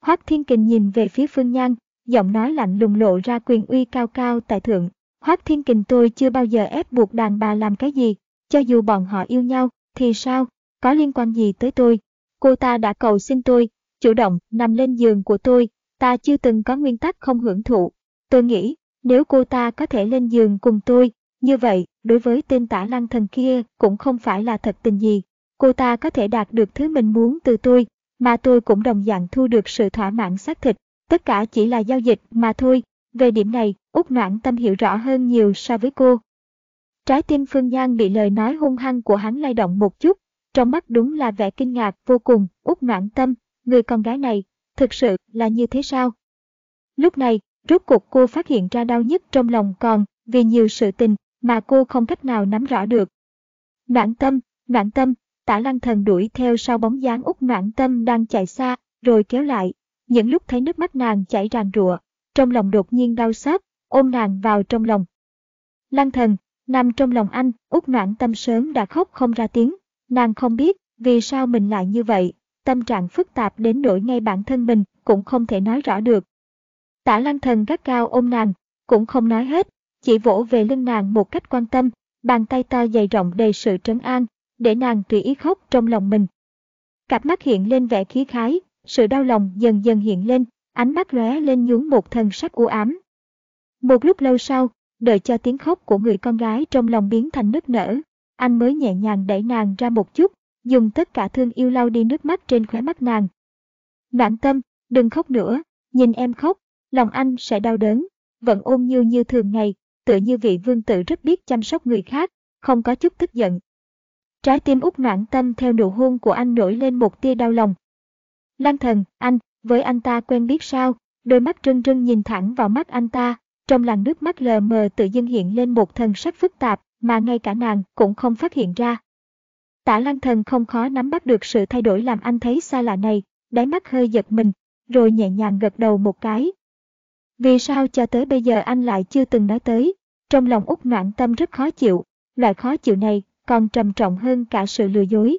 Hoác Thiên Kình nhìn về phía Phương Nhan, giọng nói lạnh lùng lộ ra quyền uy cao cao tại thượng. Hoác Thiên Kình tôi chưa bao giờ ép buộc đàn bà làm cái gì, cho dù bọn họ yêu nhau, thì sao, có liên quan gì tới tôi. Cô ta đã cầu xin tôi, chủ động nằm lên giường của tôi, ta chưa từng có nguyên tắc không hưởng thụ. Tôi nghĩ, nếu cô ta có thể lên giường cùng tôi, như vậy, đối với tên tả lăng thần kia cũng không phải là thật tình gì. Cô ta có thể đạt được thứ mình muốn từ tôi, mà tôi cũng đồng dạng thu được sự thỏa mãn xác thịt. Tất cả chỉ là giao dịch mà thôi. Về điểm này, Úc Noãn Tâm hiểu rõ hơn nhiều so với cô. Trái tim Phương Giang bị lời nói hung hăng của hắn lay động một chút, trong mắt đúng là vẻ kinh ngạc vô cùng. Úc Noãn Tâm, người con gái này, thực sự là như thế sao? Lúc này, rốt cuộc cô phát hiện ra đau nhất trong lòng còn vì nhiều sự tình mà cô không cách nào nắm rõ được. Noãn Tâm, Noãn Tâm, tả lăng thần đuổi theo sau bóng dáng út noãn tâm đang chạy xa, rồi kéo lại. Những lúc thấy nước mắt nàng chảy ràn rụa, trong lòng đột nhiên đau xót, ôm nàng vào trong lòng. Lăng thần, nằm trong lòng anh, út noãn tâm sớm đã khóc không ra tiếng. Nàng không biết vì sao mình lại như vậy, tâm trạng phức tạp đến nỗi ngay bản thân mình cũng không thể nói rõ được. Tả lăng thần gắt cao ôm nàng, cũng không nói hết, chỉ vỗ về lưng nàng một cách quan tâm, bàn tay to dày rộng đầy sự trấn an, để nàng tùy ý khóc trong lòng mình. Cặp mắt hiện lên vẻ khí khái, sự đau lòng dần dần hiện lên, ánh mắt lóe lên nhún một thần sắc u ám. Một lúc lâu sau, đợi cho tiếng khóc của người con gái trong lòng biến thành nức nở, anh mới nhẹ nhàng đẩy nàng ra một chút, dùng tất cả thương yêu lau đi nước mắt trên khóe mắt nàng. Noãn tâm, đừng khóc nữa, nhìn em khóc, lòng anh sẽ đau đớn, vẫn ôm như như thường ngày, tựa như vị vương tử rất biết chăm sóc người khác, không có chút tức giận. Trái tim út noãn tâm theo nụ hôn của anh nổi lên một tia đau lòng. Lan thần, anh, với anh ta quen biết sao, đôi mắt trân trân nhìn thẳng vào mắt anh ta, trong làn nước mắt lờ mờ tự dưng hiện lên một thần sắc phức tạp mà ngay cả nàng cũng không phát hiện ra. Tả Lăng Thần không khó nắm bắt được sự thay đổi làm anh thấy xa lạ này, đáy mắt hơi giật mình, rồi nhẹ nhàng gật đầu một cái. Vì sao cho tới bây giờ anh lại chưa từng nói tới? Trong lòng út noạn tâm rất khó chịu, loại khó chịu này còn trầm trọng hơn cả sự lừa dối.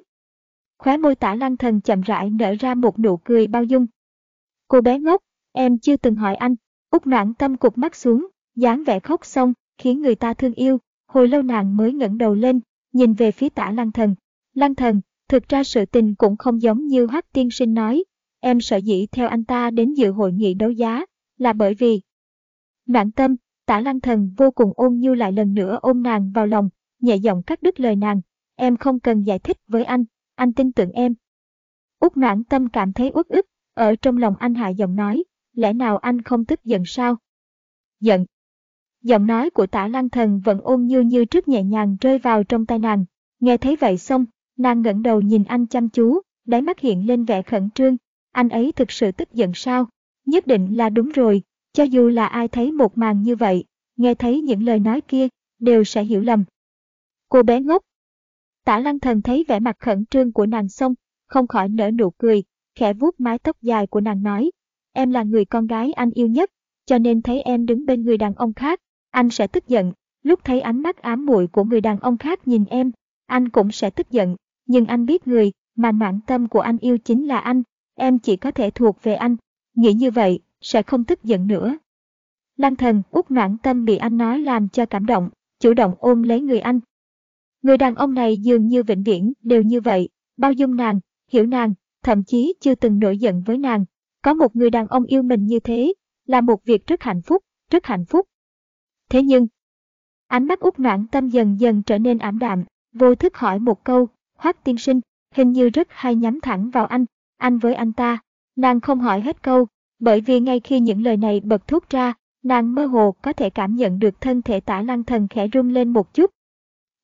Khóe môi tả lăng thần chậm rãi nở ra một nụ cười bao dung. Cô bé ngốc, em chưa từng hỏi anh, út noạn tâm cục mắt xuống, dáng vẻ khóc xong, khiến người ta thương yêu, hồi lâu nàng mới ngẩng đầu lên, nhìn về phía tả lăng thần. Lăng thần, thực ra sự tình cũng không giống như Hoắc tiên sinh nói, em sợ dĩ theo anh ta đến dự hội nghị đấu giá, là bởi vì Noãn tâm, tả lăng thần vô cùng ôn như lại lần nữa ôm nàng vào lòng, nhẹ giọng cắt đứt lời nàng, em không cần giải thích với anh, anh tin tưởng em. Út noãn tâm cảm thấy uất ức, ở trong lòng anh hạ giọng nói, lẽ nào anh không tức giận sao? Giận. Giọng nói của tả lăng thần vẫn ôn như như trước nhẹ nhàng rơi vào trong tai nàng, nghe thấy vậy xong, nàng ngẩng đầu nhìn anh chăm chú, đáy mắt hiện lên vẻ khẩn trương, anh ấy thực sự tức giận sao? Nhất định là đúng rồi, cho dù là ai thấy một màn như vậy, nghe thấy những lời nói kia, đều sẽ hiểu lầm. Cô bé ngốc. Tả lăng thần thấy vẻ mặt khẩn trương của nàng xong, không khỏi nở nụ cười, khẽ vuốt mái tóc dài của nàng nói, em là người con gái anh yêu nhất, cho nên thấy em đứng bên người đàn ông khác, anh sẽ tức giận, lúc thấy ánh mắt ám muội của người đàn ông khác nhìn em, anh cũng sẽ tức giận, nhưng anh biết người mà noạn tâm của anh yêu chính là anh, em chỉ có thể thuộc về anh, nghĩ như vậy, sẽ không tức giận nữa. Lăng thần út mãn tâm bị anh nói làm cho cảm động, chủ động ôm lấy người anh. Người đàn ông này dường như vĩnh viễn đều như vậy, bao dung nàng, hiểu nàng, thậm chí chưa từng nổi giận với nàng. Có một người đàn ông yêu mình như thế, là một việc rất hạnh phúc, rất hạnh phúc. Thế nhưng, ánh mắt út noạn tâm dần dần trở nên ảm đạm, vô thức hỏi một câu, hoác tiên sinh, hình như rất hay nhắm thẳng vào anh, anh với anh ta. Nàng không hỏi hết câu, bởi vì ngay khi những lời này bật thốt ra, nàng mơ hồ có thể cảm nhận được thân thể tả lăng thần khẽ rung lên một chút.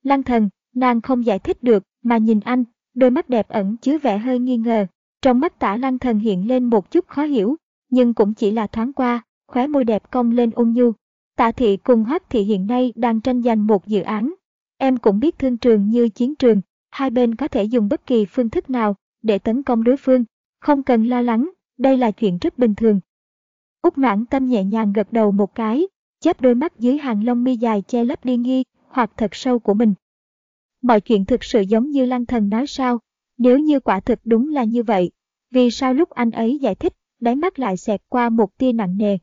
Lăng thần, nàng không giải thích được, mà nhìn anh, đôi mắt đẹp ẩn chứa vẻ hơi nghi ngờ. Trong mắt tả lăng thần hiện lên một chút khó hiểu, nhưng cũng chỉ là thoáng qua, khóe môi đẹp cong lên ôn nhu. Tạ thị cùng hoắc thị hiện nay đang tranh giành một dự án. Em cũng biết thương trường như chiến trường, hai bên có thể dùng bất kỳ phương thức nào để tấn công đối phương. Không cần lo lắng, đây là chuyện rất bình thường. Úc noãn tâm nhẹ nhàng gật đầu một cái, chép đôi mắt dưới hàng lông mi dài che lấp đi nghi, hoặc thật sâu của mình. Mọi chuyện thực sự giống như lăng thần nói sao, nếu như quả thực đúng là như vậy, vì sao lúc anh ấy giải thích, đáy mắt lại xẹt qua một tia nặng nề.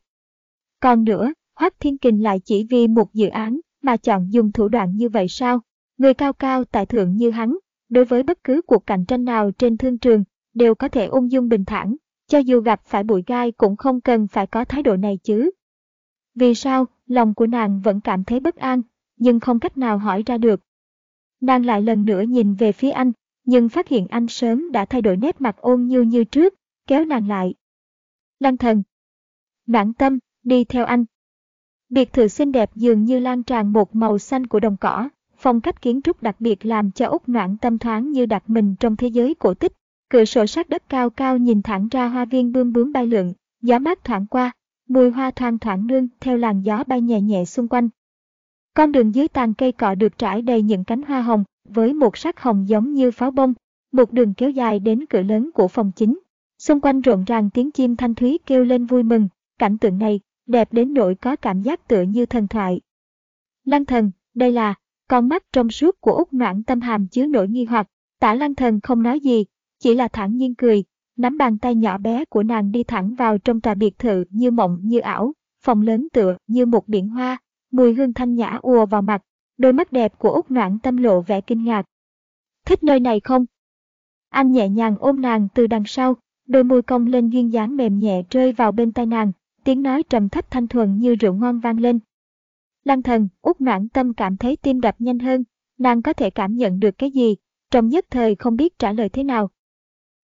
Còn nữa, Hoác Thiên Kình lại chỉ vì một dự án mà chọn dùng thủ đoạn như vậy sao? Người cao cao tại thượng như hắn, đối với bất cứ cuộc cạnh tranh nào trên thương trường, đều có thể ung dung bình thản, cho dù gặp phải bụi gai cũng không cần phải có thái độ này chứ. Vì sao, lòng của nàng vẫn cảm thấy bất an, nhưng không cách nào hỏi ra được. Nàng lại lần nữa nhìn về phía anh, nhưng phát hiện anh sớm đã thay đổi nét mặt ôn nhu như trước, kéo nàng lại. Lăng thần. Mãn tâm, đi theo anh. Biệt thự xinh đẹp dường như lan tràn một màu xanh của đồng cỏ, phong cách kiến trúc đặc biệt làm cho Úc Noãn tâm thoáng như đặt mình trong thế giới cổ tích. Cửa sổ sát đất cao cao nhìn thẳng ra hoa viên bươm bướm bay lượn, gió mát thoảng qua, mùi hoa thoang thoảng nương theo làn gió bay nhẹ nhẹ xung quanh. Con đường dưới tàn cây cọ được trải đầy những cánh hoa hồng, với một sắc hồng giống như pháo bông, một đường kéo dài đến cửa lớn của phòng chính. Xung quanh rộn ràng tiếng chim thanh thúy kêu lên vui mừng, cảnh tượng này đẹp đến nỗi có cảm giác tựa như thần thoại. Lăng thần, đây là, con mắt trong suốt của Úc Noãn tâm hàm chứa nỗi nghi hoặc, tả lăng thần không nói gì, chỉ là thản nhiên cười, nắm bàn tay nhỏ bé của nàng đi thẳng vào trong tòa biệt thự như mộng như ảo, phòng lớn tựa như một biển hoa, mùi hương thanh nhã ùa vào mặt, đôi mắt đẹp của Úc Noãn tâm lộ vẻ kinh ngạc. Thích nơi này không? Anh nhẹ nhàng ôm nàng từ đằng sau, đôi môi cong lên duyên dáng mềm nhẹ rơi vào bên tai nàng, tiếng nói trầm thấp thanh thuần như rượu ngon vang lên. Lăng thần, út noãn tâm cảm thấy tim đập nhanh hơn, nàng có thể cảm nhận được cái gì, trong nhất thời không biết trả lời thế nào.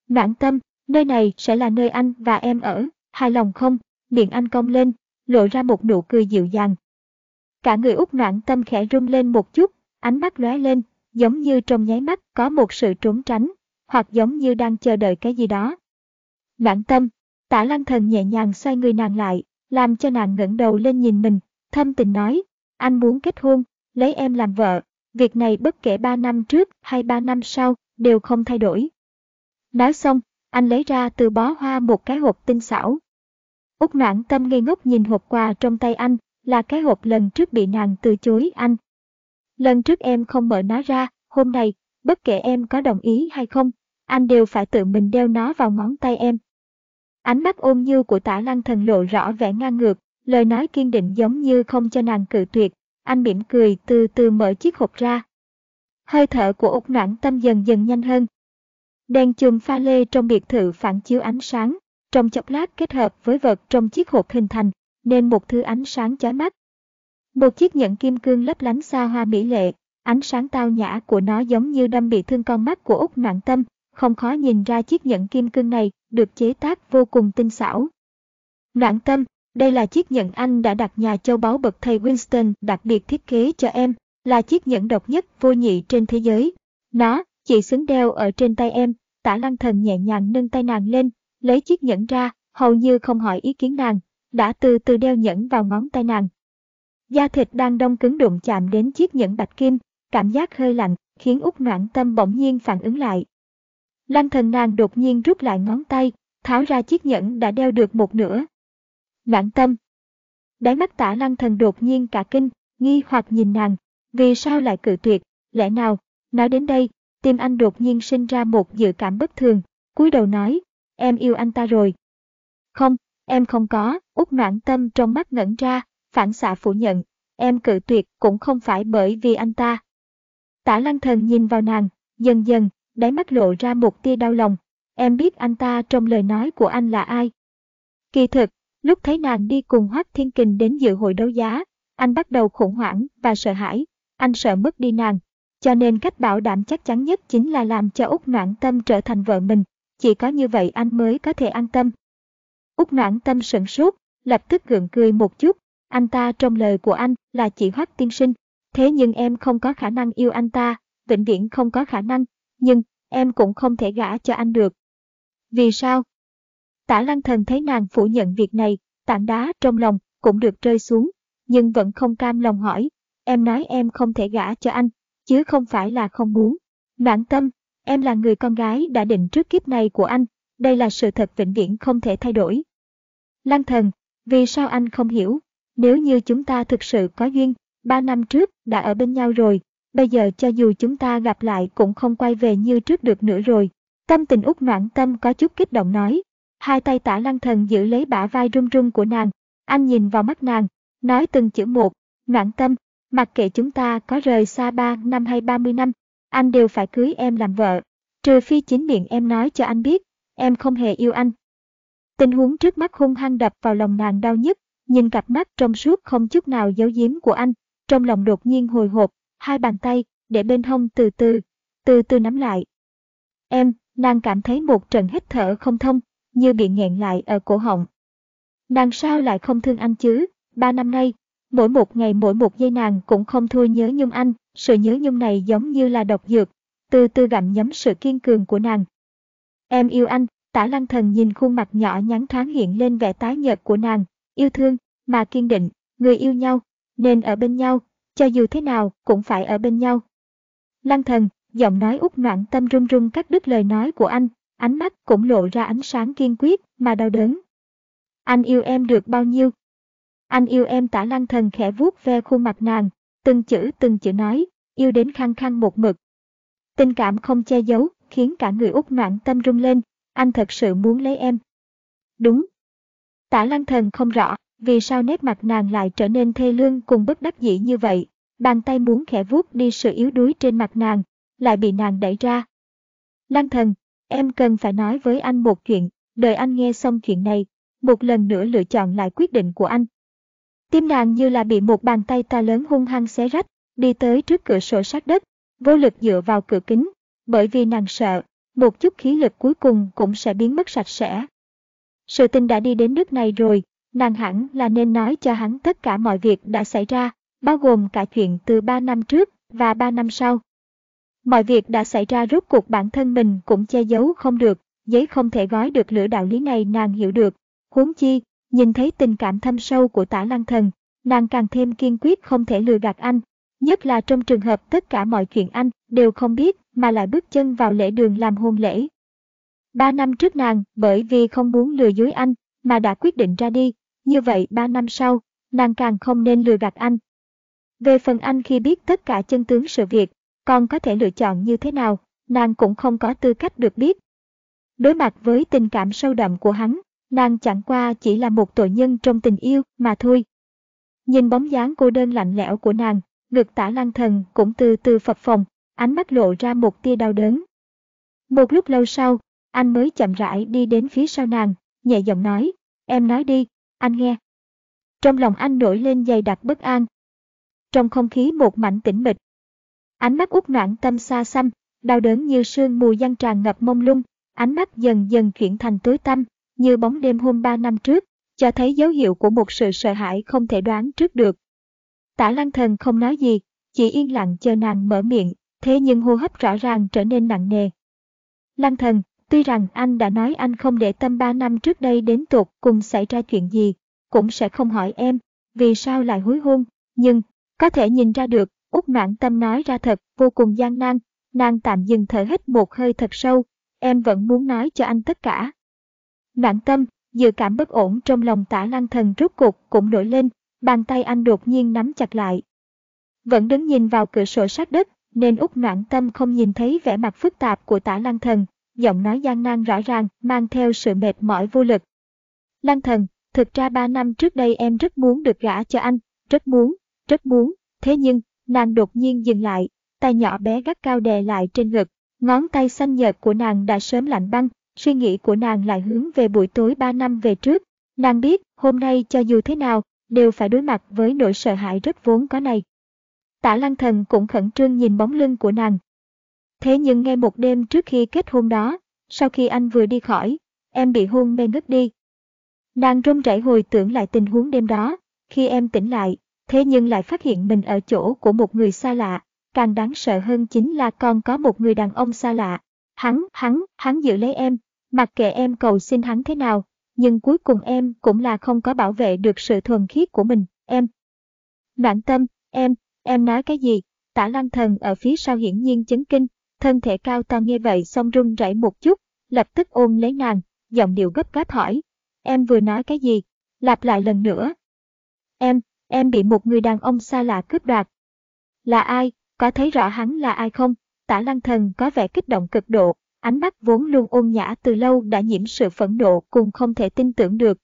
Noãn tâm, nơi này sẽ là nơi anh và em ở, hài lòng không? Miệng anh cong lên, lộ ra một nụ cười dịu dàng. Cả người út noạn tâm khẽ rung lên một chút, ánh mắt lóe lên, giống như trong nháy mắt có một sự trốn tránh, hoặc giống như đang chờ đợi cái gì đó. Noạn tâm, tả lăng thần nhẹ nhàng xoay người nàng lại, làm cho nàng ngẩng đầu lên nhìn mình, thâm tình nói, anh muốn kết hôn, lấy em làm vợ, việc này bất kể ba năm trước hay ba năm sau, đều không thay đổi. Nói xong, anh lấy ra từ bó hoa một cái hộp tinh xảo. Úc noãn tâm ngây ngốc nhìn hộp quà trong tay anh, là cái hộp lần trước bị nàng từ chối anh. Lần trước em không mở nó ra, hôm nay, bất kể em có đồng ý hay không, anh đều phải tự mình đeo nó vào ngón tay em. Ánh mắt ôn nhu của tả lăng thần lộ rõ vẻ ngang ngược, lời nói kiên định giống như không cho nàng cự tuyệt, anh mỉm cười từ từ mở chiếc hộp ra. Hơi thở của Úc noãn tâm dần dần nhanh hơn. Đèn chùm pha lê trong biệt thự phản chiếu ánh sáng, trong chốc lát kết hợp với vật trong chiếc hộp hình thành, nên một thứ ánh sáng chói mắt. Một chiếc nhẫn kim cương lấp lánh xa hoa mỹ lệ, ánh sáng tao nhã của nó giống như đâm bị thương con mắt của Úc noãn tâm, không khó nhìn ra chiếc nhẫn kim cương này được chế tác vô cùng tinh xảo. Noãn tâm, đây là chiếc nhẫn anh đã đặt nhà châu báu bậc thầy Winston đặc biệt thiết kế cho em, là chiếc nhẫn độc nhất vô nhị trên thế giới. Nó, chỉ xứng đeo ở trên tay em, tả lăng thần nhẹ nhàng nâng tay nàng lên, lấy chiếc nhẫn ra, hầu như không hỏi ý kiến nàng, đã từ từ đeo nhẫn vào ngón tay nàng. Da thịt đang đông cứng đụng chạm đến chiếc nhẫn bạch kim, cảm giác hơi lạnh, khiến út noãn tâm bỗng nhiên phản ứng lại. Lăng thần nàng đột nhiên rút lại ngón tay, tháo ra chiếc nhẫn đã đeo được một nửa, Noãn tâm. Đáy mắt tả lăng thần đột nhiên cả kinh, nghi hoặc nhìn nàng, vì sao lại cự tuyệt, lẽ nào, nói đến đây, tim anh đột nhiên sinh ra một dự cảm bất thường, cúi đầu nói, em yêu anh ta rồi. Không, em không có, út noãn tâm trong mắt ngẩn ra, phản xạ phủ nhận, em cự tuyệt cũng không phải bởi vì anh ta. Tả lăng thần nhìn vào nàng, dần dần, đáy mắt lộ ra một tia đau lòng, em biết anh ta trong lời nói của anh là ai. Kỳ thực, Lúc thấy nàng đi cùng Hoác Thiên Kình đến dự hội đấu giá, anh bắt đầu khủng hoảng và sợ hãi. Anh sợ mất đi nàng, cho nên cách bảo đảm chắc chắn nhất chính là làm cho Úc Noãn Tâm trở thành vợ mình. Chỉ có như vậy anh mới có thể an tâm. Úc Noãn Tâm sửng sốt, lập tức gượng cười một chút. Anh ta trong lời của anh là chỉ Hoác Tiên Sinh. Thế nhưng em không có khả năng yêu anh ta, vĩnh viễn không có khả năng. Nhưng em cũng không thể gả cho anh được. Vì sao? Tả lăng thần thấy nàng phủ nhận việc này, tảng đá trong lòng cũng được rơi xuống, nhưng vẫn không cam lòng hỏi, em nói em không thể gả cho anh, chứ không phải là không muốn. Noãn tâm, em là người con gái đã định trước kiếp này của anh, đây là sự thật vĩnh viễn không thể thay đổi. Lăng thần, vì sao anh không hiểu, nếu như chúng ta thực sự có duyên, ba năm trước đã ở bên nhau rồi, bây giờ cho dù chúng ta gặp lại cũng không quay về như trước được nữa rồi. Tâm tình út noãn tâm có chút kích động nói, Hai tay tả lăng thần giữ lấy bả vai run run của nàng. Anh nhìn vào mắt nàng, nói từng chữ một, noãn tâm, mặc kệ chúng ta có rời xa ba năm hay ba mươi năm, anh đều phải cưới em làm vợ. Trừ phi chính miệng em nói cho anh biết, em không hề yêu anh. Tình huống trước mắt hung hăng đập vào lòng nàng đau nhất, nhìn cặp mắt trong suốt không chút nào giấu giếm của anh, trong lòng đột nhiên hồi hộp, hai bàn tay, để bên hông từ từ, từ từ nắm lại. Em, nàng cảm thấy một trận hít thở không thông, như bị nghẹn lại ở cổ họng. Nàng sao lại không thương anh chứ, ba năm nay, mỗi một ngày mỗi một giây nàng cũng không thua nhớ nhung anh, sự nhớ nhung này giống như là độc dược, từ từ gặm nhấm sự kiên cường của nàng. Em yêu anh, tả lăng thần nhìn khuôn mặt nhỏ nhắn thoáng hiện lên vẻ tái nhợt của nàng, yêu thương, mà kiên định, người yêu nhau, nên ở bên nhau, cho dù thế nào cũng phải ở bên nhau. Lăng thần, giọng nói út noạn tâm run run cắt đứt lời nói của anh, ánh mắt cũng lộ ra ánh sáng kiên quyết mà đau đớn. Anh yêu em được bao nhiêu? Anh yêu em tả lăng thần khẽ vuốt ve khuôn mặt nàng, từng chữ từng chữ nói, yêu đến khăng khăng một mực. Tình cảm không che giấu, khiến cả người út noạn tâm rung lên, anh thật sự muốn lấy em. Đúng. Tả lăng thần không rõ, vì sao nét mặt nàng lại trở nên thê lương cùng bất đắc dĩ như vậy, bàn tay muốn khẽ vuốt đi sự yếu đuối trên mặt nàng, lại bị nàng đẩy ra. Lăng thần, Em cần phải nói với anh một chuyện, đợi anh nghe xong chuyện này, một lần nữa lựa chọn lại quyết định của anh. Tim nàng như là bị một bàn tay to lớn hung hăng xé rách, đi tới trước cửa sổ sát đất, vô lực dựa vào cửa kính, bởi vì nàng sợ, một chút khí lực cuối cùng cũng sẽ biến mất sạch sẽ. Sự tình đã đi đến nước này rồi, nàng hẳn là nên nói cho hắn tất cả mọi việc đã xảy ra, bao gồm cả chuyện từ 3 năm trước và 3 năm sau. Mọi việc đã xảy ra rốt cuộc bản thân mình cũng che giấu không được, giấy không thể gói được lửa đạo lý này nàng hiểu được. Huống chi, nhìn thấy tình cảm thâm sâu của tả lăng thần, nàng càng thêm kiên quyết không thể lừa gạt anh, nhất là trong trường hợp tất cả mọi chuyện anh đều không biết mà lại bước chân vào lễ đường làm hôn lễ. Ba năm trước nàng, bởi vì không muốn lừa dối anh, mà đã quyết định ra đi, như vậy ba năm sau, nàng càng không nên lừa gạt anh. Về phần anh khi biết tất cả chân tướng sự việc, còn có thể lựa chọn như thế nào, nàng cũng không có tư cách được biết. Đối mặt với tình cảm sâu đậm của hắn, nàng chẳng qua chỉ là một tội nhân trong tình yêu mà thôi. Nhìn bóng dáng cô đơn lạnh lẽo của nàng, ngực tả lăng thần cũng từ từ phập phồng, ánh mắt lộ ra một tia đau đớn. Một lúc lâu sau, anh mới chậm rãi đi đến phía sau nàng, nhẹ giọng nói, em nói đi, anh nghe. Trong lòng anh nổi lên dày đặc bất an. Trong không khí một mảnh tĩnh mịch. Ánh mắt út noạn tâm xa xăm, đau đớn như sương mù giăng tràn ngập mông lung, ánh mắt dần dần chuyển thành tối tăm, như bóng đêm hôm ba năm trước, cho thấy dấu hiệu của một sự sợ hãi không thể đoán trước được. Tả lăng thần không nói gì, chỉ yên lặng chờ nàng mở miệng, thế nhưng hô hấp rõ ràng trở nên nặng nề. Lăng thần, tuy rằng anh đã nói anh không để tâm ba năm trước đây đến tuột, cùng xảy ra chuyện gì, cũng sẽ không hỏi em, vì sao lại hối hôn, nhưng, có thể nhìn ra được, Út mãn Tâm nói ra thật, vô cùng gian nan, nàng tạm dừng thở hít một hơi thật sâu, em vẫn muốn nói cho anh tất cả. Mãn Tâm, dự cảm bất ổn trong lòng tả lăng thần rốt cuộc cũng nổi lên, bàn tay anh đột nhiên nắm chặt lại. Vẫn đứng nhìn vào cửa sổ sát đất, nên úc noãn tâm không nhìn thấy vẻ mặt phức tạp của tả lăng thần, giọng nói gian nan rõ ràng, mang theo sự mệt mỏi vô lực. Lăng thần, thực ra ba năm trước đây em rất muốn được gả cho anh, rất muốn, rất muốn, thế nhưng, nàng đột nhiên dừng lại, tay nhỏ bé gắt cao đè lại trên ngực, ngón tay xanh nhợt của nàng đã sớm lạnh băng, suy nghĩ của nàng lại hướng về buổi tối ba năm về trước. Nàng biết, hôm nay cho dù thế nào, đều phải đối mặt với nỗi sợ hãi rất vốn có này. Tả lăng thần cũng khẩn trương nhìn bóng lưng của nàng. Thế nhưng ngay một đêm trước khi kết hôn đó, sau khi anh vừa đi khỏi, em bị hôn mê ngất đi. Nàng run rẩy hồi tưởng lại tình huống đêm đó, khi em tỉnh lại, thế nhưng lại phát hiện mình ở chỗ của một người xa lạ, càng đáng sợ hơn chính là còn có một người đàn ông xa lạ. Hắn, hắn, hắn giữ lấy em, mặc kệ em cầu xin hắn thế nào, nhưng cuối cùng em cũng là không có bảo vệ được sự thuần khiết của mình, em. Noãn tâm, em, em nói cái gì? Tả lăng thần ở phía sau hiển nhiên chấn kinh, thân thể cao to nghe vậy xong run rẩy một chút, lập tức ôm lấy nàng, giọng điệu gấp gáp hỏi. Em vừa nói cái gì? Lặp lại lần nữa. Em, em bị một người đàn ông xa lạ cướp đoạt. Là ai? Có thấy rõ hắn là ai không? Tả lăng thần có vẻ kích động cực độ, ánh mắt vốn luôn ôn nhã từ lâu đã nhiễm sự phẫn nộ cùng không thể tin tưởng được.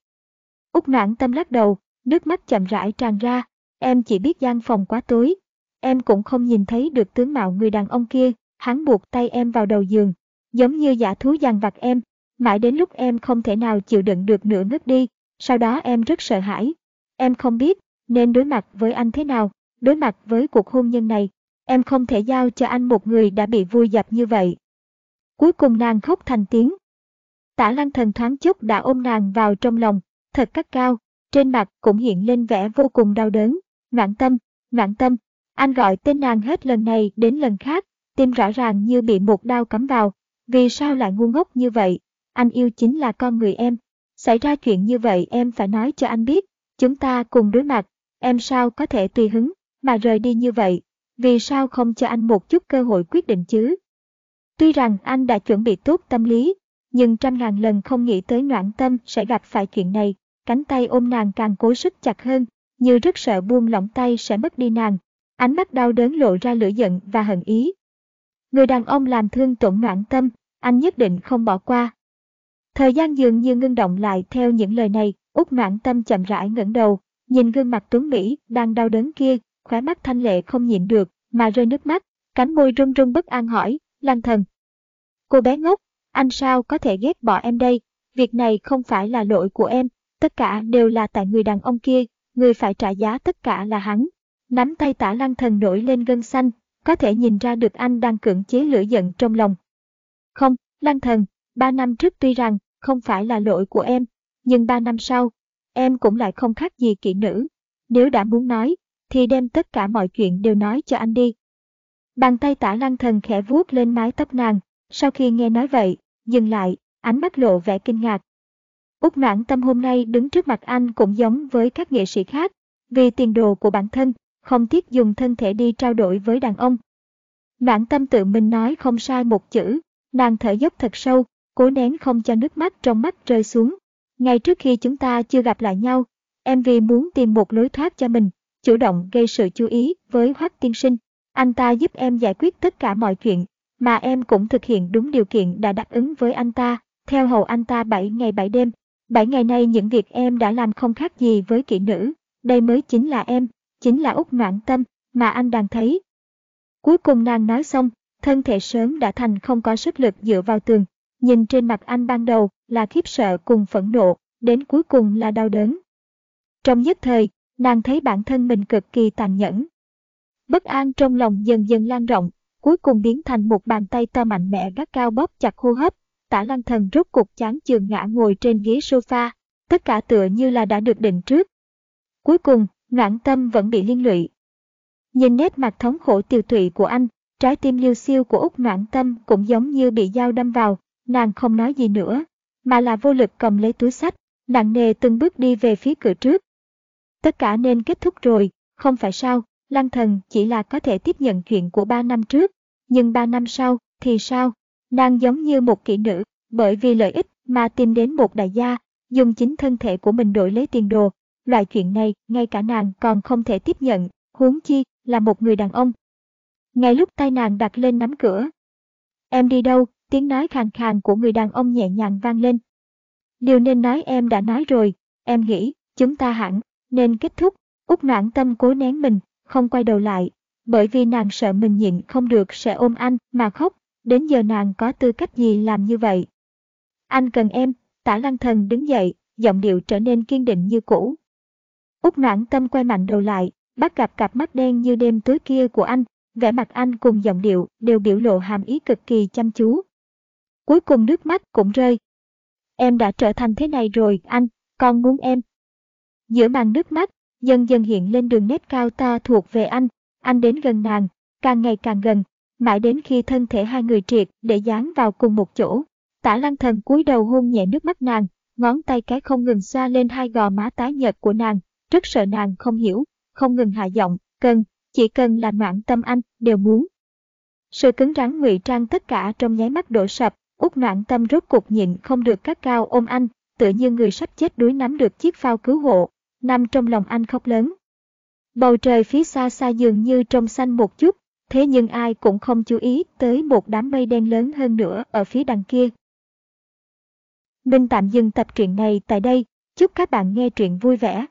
Úc noãn tâm lắc đầu, nước mắt chậm rãi tràn ra, em chỉ biết gian phòng quá tối. Em cũng không nhìn thấy được tướng mạo người đàn ông kia, hắn buộc tay em vào đầu giường, giống như giả thú giằng vặt em, mãi đến lúc em không thể nào chịu đựng được nữa ngất đi, sau đó em rất sợ hãi. Em không biết nên đối mặt với anh thế nào, đối mặt với cuộc hôn nhân này, em không thể giao cho anh một người đã bị vui dập như vậy. Cuối cùng nàng khóc thành tiếng. Tả lăng thần thoáng chốc đã ôm nàng vào trong lòng, thật cắt cao, trên mặt cũng hiện lên vẻ vô cùng đau đớn. Noãn tâm, noãn tâm, anh gọi tên nàng hết lần này đến lần khác, tim rõ ràng như bị một đau cắm vào. Vì sao lại ngu ngốc như vậy? Anh yêu chính là con người em. Xảy ra chuyện như vậy em phải nói cho anh biết. Chúng ta cùng đối mặt. Em sao có thể tùy hứng, mà rời đi như vậy? Vì sao không cho anh một chút cơ hội quyết định chứ? Tuy rằng anh đã chuẩn bị tốt tâm lý, nhưng trăm ngàn lần không nghĩ tới noãn tâm sẽ gặp phải chuyện này, cánh tay ôm nàng càng cố sức chặt hơn, như rất sợ buông lỏng tay sẽ mất đi nàng. Ánh mắt đau đớn lộ ra lửa giận và hận ý. Người đàn ông làm thương tổn noãn tâm, anh nhất định không bỏ qua. Thời gian dường như ngưng động lại theo những lời này, út noãn tâm chậm rãi ngẩng đầu, nhìn gương mặt tuấn Mỹ đang đau đớn kia, khóe mắt thanh lệ không nhịn được, mà rơi nước mắt, cánh môi run run bất an hỏi, lang thần. Cô bé ngốc, anh sao có thể ghét bỏ em đây, việc này không phải là lỗi của em, tất cả đều là tại người đàn ông kia, người phải trả giá tất cả là hắn. Nắm tay tả lăng thần nổi lên gân xanh, có thể nhìn ra được anh đang cưỡng chế lửa giận trong lòng. Không, lăng thần, ba năm trước tuy rằng không phải là lỗi của em, nhưng ba năm sau, em cũng lại không khác gì kỹ nữ. Nếu đã muốn nói, thì đem tất cả mọi chuyện đều nói cho anh đi. Bàn tay tả lăng thần khẽ vuốt lên mái tóc nàng, sau khi nghe nói vậy, dừng lại, ánh mắt lộ vẻ kinh ngạc. Úc noãn tâm hôm nay đứng trước mặt anh cũng giống với các nghệ sĩ khác, vì tiền đồ của bản thân, không tiếc dùng thân thể đi trao đổi với đàn ông. Noãn tâm tự mình nói không sai một chữ, nàng thở dốc thật sâu, cố nén không cho nước mắt trong mắt rơi xuống. Ngay trước khi chúng ta chưa gặp lại nhau, em vì muốn tìm một lối thoát cho mình, chủ động gây sự chú ý với Hoắc tiên sinh. Anh ta giúp em giải quyết tất cả mọi chuyện, mà em cũng thực hiện đúng điều kiện đã đáp ứng với anh ta, theo hầu anh ta 7 ngày 7 đêm bảy ngày nay những việc em đã làm không khác gì với kỹ nữ, đây mới chính là em, chính là Úc Noãn Tâm, mà anh đang thấy. Cuối cùng nàng nói xong, thân thể sớm đã thành không có sức lực dựa vào tường, nhìn trên mặt anh ban đầu là khiếp sợ cùng phẫn nộ, đến cuối cùng là đau đớn. Trong nhất thời, nàng thấy bản thân mình cực kỳ tàn nhẫn. Bất an trong lòng dần dần lan rộng, cuối cùng biến thành một bàn tay to mạnh mẽ gắt cao bóp chặt hô hấp, tả lăng thần rốt cục chán chường ngã ngồi trên ghế sofa, tất cả tựa như là đã được định trước. Cuối cùng, noãn tâm vẫn bị liên lụy. Nhìn nét mặt thống khổ tiều tụy của anh, trái tim liêu siêu của Úc noãn tâm cũng giống như bị dao đâm vào, nàng không nói gì nữa, mà là vô lực cầm lấy túi sách, nặng nề từng bước đi về phía cửa trước. Tất cả nên kết thúc rồi, không phải sao, Lăng thần chỉ là có thể tiếp nhận chuyện của ba năm trước, nhưng ba năm sau thì sao? Nàng giống như một kỹ nữ, bởi vì lợi ích mà tìm đến một đại gia, dùng chính thân thể của mình đổi lấy tiền đồ. Loại chuyện này ngay cả nàng còn không thể tiếp nhận, huống chi là một người đàn ông. Ngay lúc tay nàng đặt lên nắm cửa. Em đi đâu? Tiếng nói khàn khàn của người đàn ông nhẹ nhàng vang lên. Điều nên nói em đã nói rồi, em nghĩ, chúng ta hẳn, nên kết thúc. Úc noãn tâm cố nén mình, không quay đầu lại, bởi vì nàng sợ mình nhịn không được sẽ ôm anh mà khóc, đến giờ nàng có tư cách gì làm như vậy. Anh cần em, tả lăng thần đứng dậy, giọng điệu trở nên kiên định như cũ. Úc noãn tâm quay mạnh đầu lại, bắt gặp cặp mắt đen như đêm tối kia của anh, vẻ mặt anh cùng giọng điệu đều biểu lộ hàm ý cực kỳ chăm chú. Cuối cùng nước mắt cũng rơi. Em đã trở thành thế này rồi, anh, con muốn em. Giữa màn nước mắt, dần dần hiện lên đường nét cao to thuộc về anh, anh đến gần nàng, càng ngày càng gần, mãi đến khi thân thể hai người triệt để dán vào cùng một chỗ. Tả lăng thần cúi đầu hôn nhẹ nước mắt nàng, ngón tay cái không ngừng xoa lên hai gò má tái nhợt của nàng, rất sợ nàng không hiểu, không ngừng hạ giọng, cần, chỉ cần là noạn tâm anh, đều muốn. Sự cứng rắn ngụy trang tất cả trong nháy mắt đổ sập, út noạn tâm rốt cục nhịn không được các cao ôm anh, tựa như người sắp chết đuối nắm được chiếc phao cứu hộ, nằm trong lòng anh khóc lớn. Bầu trời phía xa xa dường như trong xanh một chút, thế nhưng ai cũng không chú ý tới một đám mây đen lớn hơn nữa ở phía đằng kia. Mình tạm dừng tập truyện này tại đây, chúc các bạn nghe truyện vui vẻ.